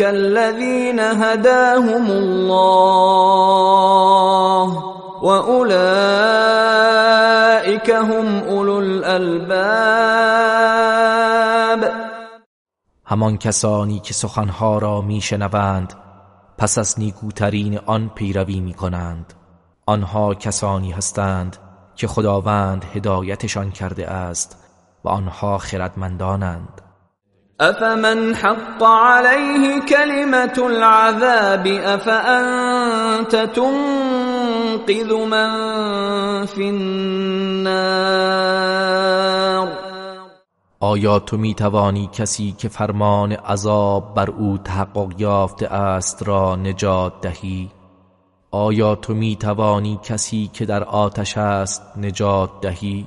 الذين هداهم الله. واولئك هم اولو الالباب همان کسانی که سخنها را میشنوند پس از نیکوترین آن پیروی می‌کنند. آنها کسانی هستند که خداوند هدایتشان کرده است و آنها خردمندانند. افمن حق عليه كلمة العذاب افانت تنقذ من في النار. آیا تو می توانی کسی که فرمان عذاب بر او تحقق یافته است را نجات دهی؟ آیا تو می توانی کسی که در آتش است نجات دهی؟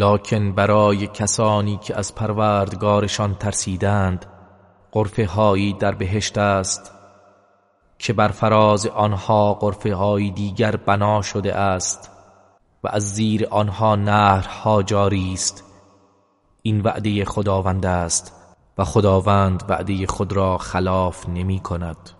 لکن برای کسانی که از پروردگارشان ترسیدند قرفه هایی در بهشت است که بر فراز آنها قرفه های دیگر بنا شده است و از زیر آنها نهرها جاری است. این وعده خداوند است و خداوند وعده خود را خلاف نمی کند.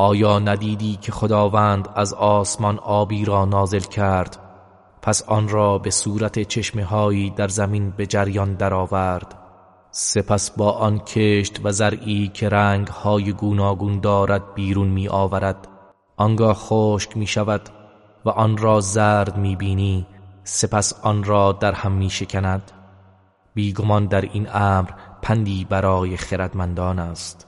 آیا ندیدی که خداوند از آسمان آبی را نازل کرد؟ پس آن را به صورت چشمه هایی در زمین به جریان درآورد. سپس با آن کشت و زرعی که رنگ های گوناگون دارد بیرون می آورد آنگاه خشک می شود و آن را زرد می بینی سپس آن را در هم می شکند بیگمان در این امر پندی برای خردمندان است.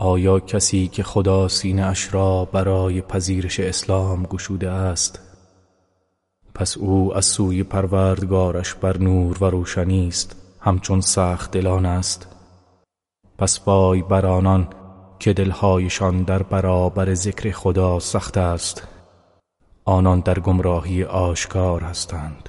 آیا کسی که خدا سینه اش را برای پذیرش اسلام گشوده است؟ پس او از سوی پروردگارش بر نور و روشنی است همچون سخت دلان است. پس وای بر آنان که دلهایشان در برابر ذکر خدا سخت است. آنان در گمراهی آشکار هستند.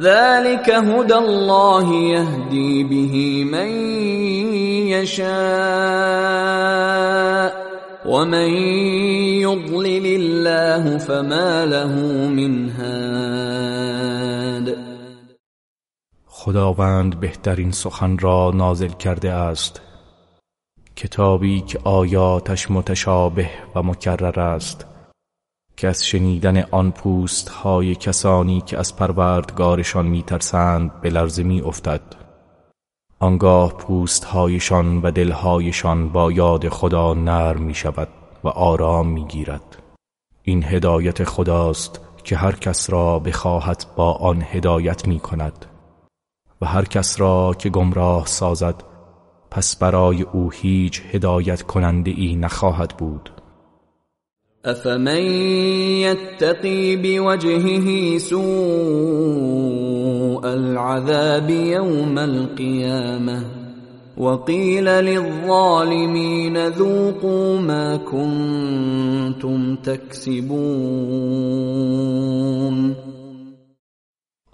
ذلك هدى الله يهدي به من يشاء ومن يضلل الله فما له من هاد خداوند بهترین سخن را نازل کرده است. کتابی که آیاتش متشابه و مکرر است. که از شنیدن آن پوست های کسانی که از پروردگارشان میترسند به لرزه افتد آنگاه پوست هایشان و دلهایشان با یاد خدا نرم می شود و آرام می گیرد این هدایت خداست که هر کس را بخواهد با آن هدایت می کند و هر کس را که گمراه سازد پس برای او هیچ هدایت کننده ای نخواهد بود. افمن يتقي بوجهه سوء العذاب يوم القيامه وقيل للظالمين ذوقوا ما كنتم تكسبون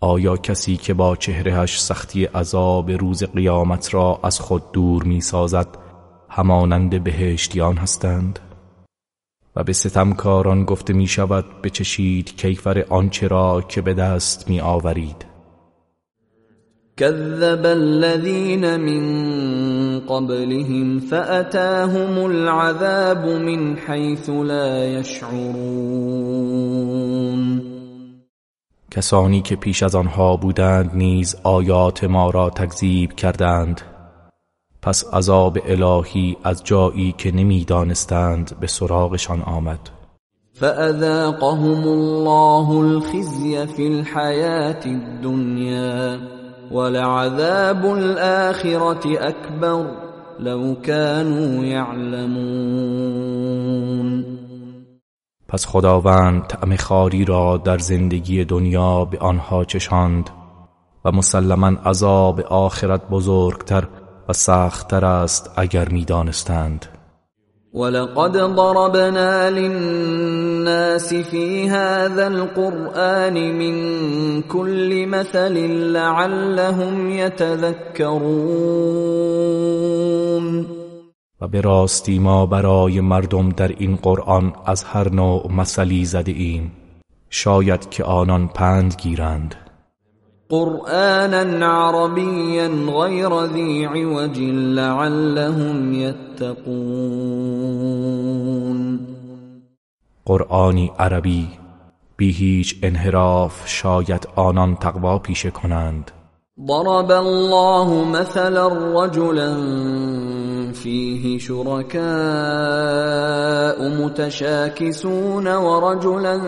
آیا کسی که با چهرهش سختی عذاب روز قیامت را از خود دور می سازد همانند بهشتیان هستند؟ و به ستمکاران گفته می شود بچشید کیفر آنچه را که به دست می آورید كذب الذين من قبلهم فأتاهم العذاب من حيث لا يشعرون. کسانی که پیش از آنها بودند نیز آیات ما را تکذیب کردند. پس عذاب الهی از جایی که نمی‌دانستند به سراغشان آمد. فأذاقهم الله الخزي في الحياة الدنيا ولعذاب الآخرة أكبر لو كانوا يعلمون. پس خداوند طعم خاری را در زندگی دنیا به آنها چشاند و مسلما عذاب آخرت بزرگتر و سختتر است اگر می‌دانستند. ولقد ضربنا للناس في هذا القرآن من كل مثل لعلهم يتذكرون و به راستی ما برای مردم در این قرآن از هر نوع مثلی زده ایم. شاید که آنان پند گیرند. قرآنا عربيا غير ذي عوج لعلهم يتقون. قرآنی عربی بی هیچ انحراف شاید آنان تقوا پیشه کنند. ضرب الله مثلا رجلا فيه شركاء متشاكسون ورجلا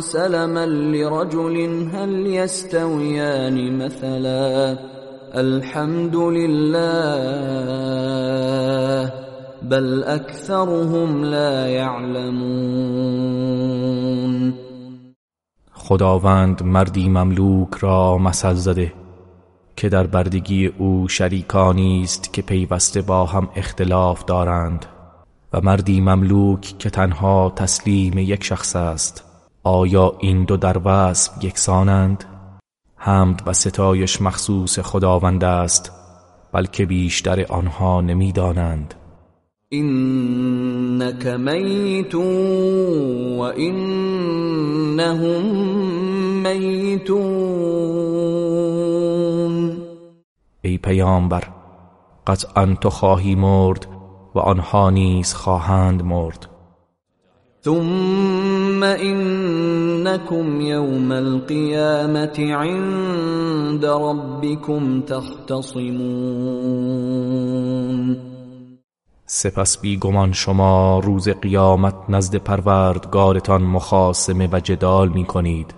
سلما لرجل هل يستويان مثلا؟ الحمد لله بل أكثرهم لا يعلمون. خداوند مردی مملوک را مثل زده. که در بردگی او شریکانی است که پیوسته با هم اختلاف دارند و مردی مملوک که تنها تسلیم یک شخص است. آیا این دو در وصف یکسانند؟ حمد و ستایش مخصوص خداوند است بلکه بیشتر آنها نمی‌دانند. میت و انهم میتون. ای پیامبر قطعا تو خواهی مرد و آنها نیز خواهند مرد. ثم انكم يوم القيامه عند ربكم تختصمون. سپس بیگمان شما روز قیامت نزد پروردگارتان مخاسمه و جدال می کنید.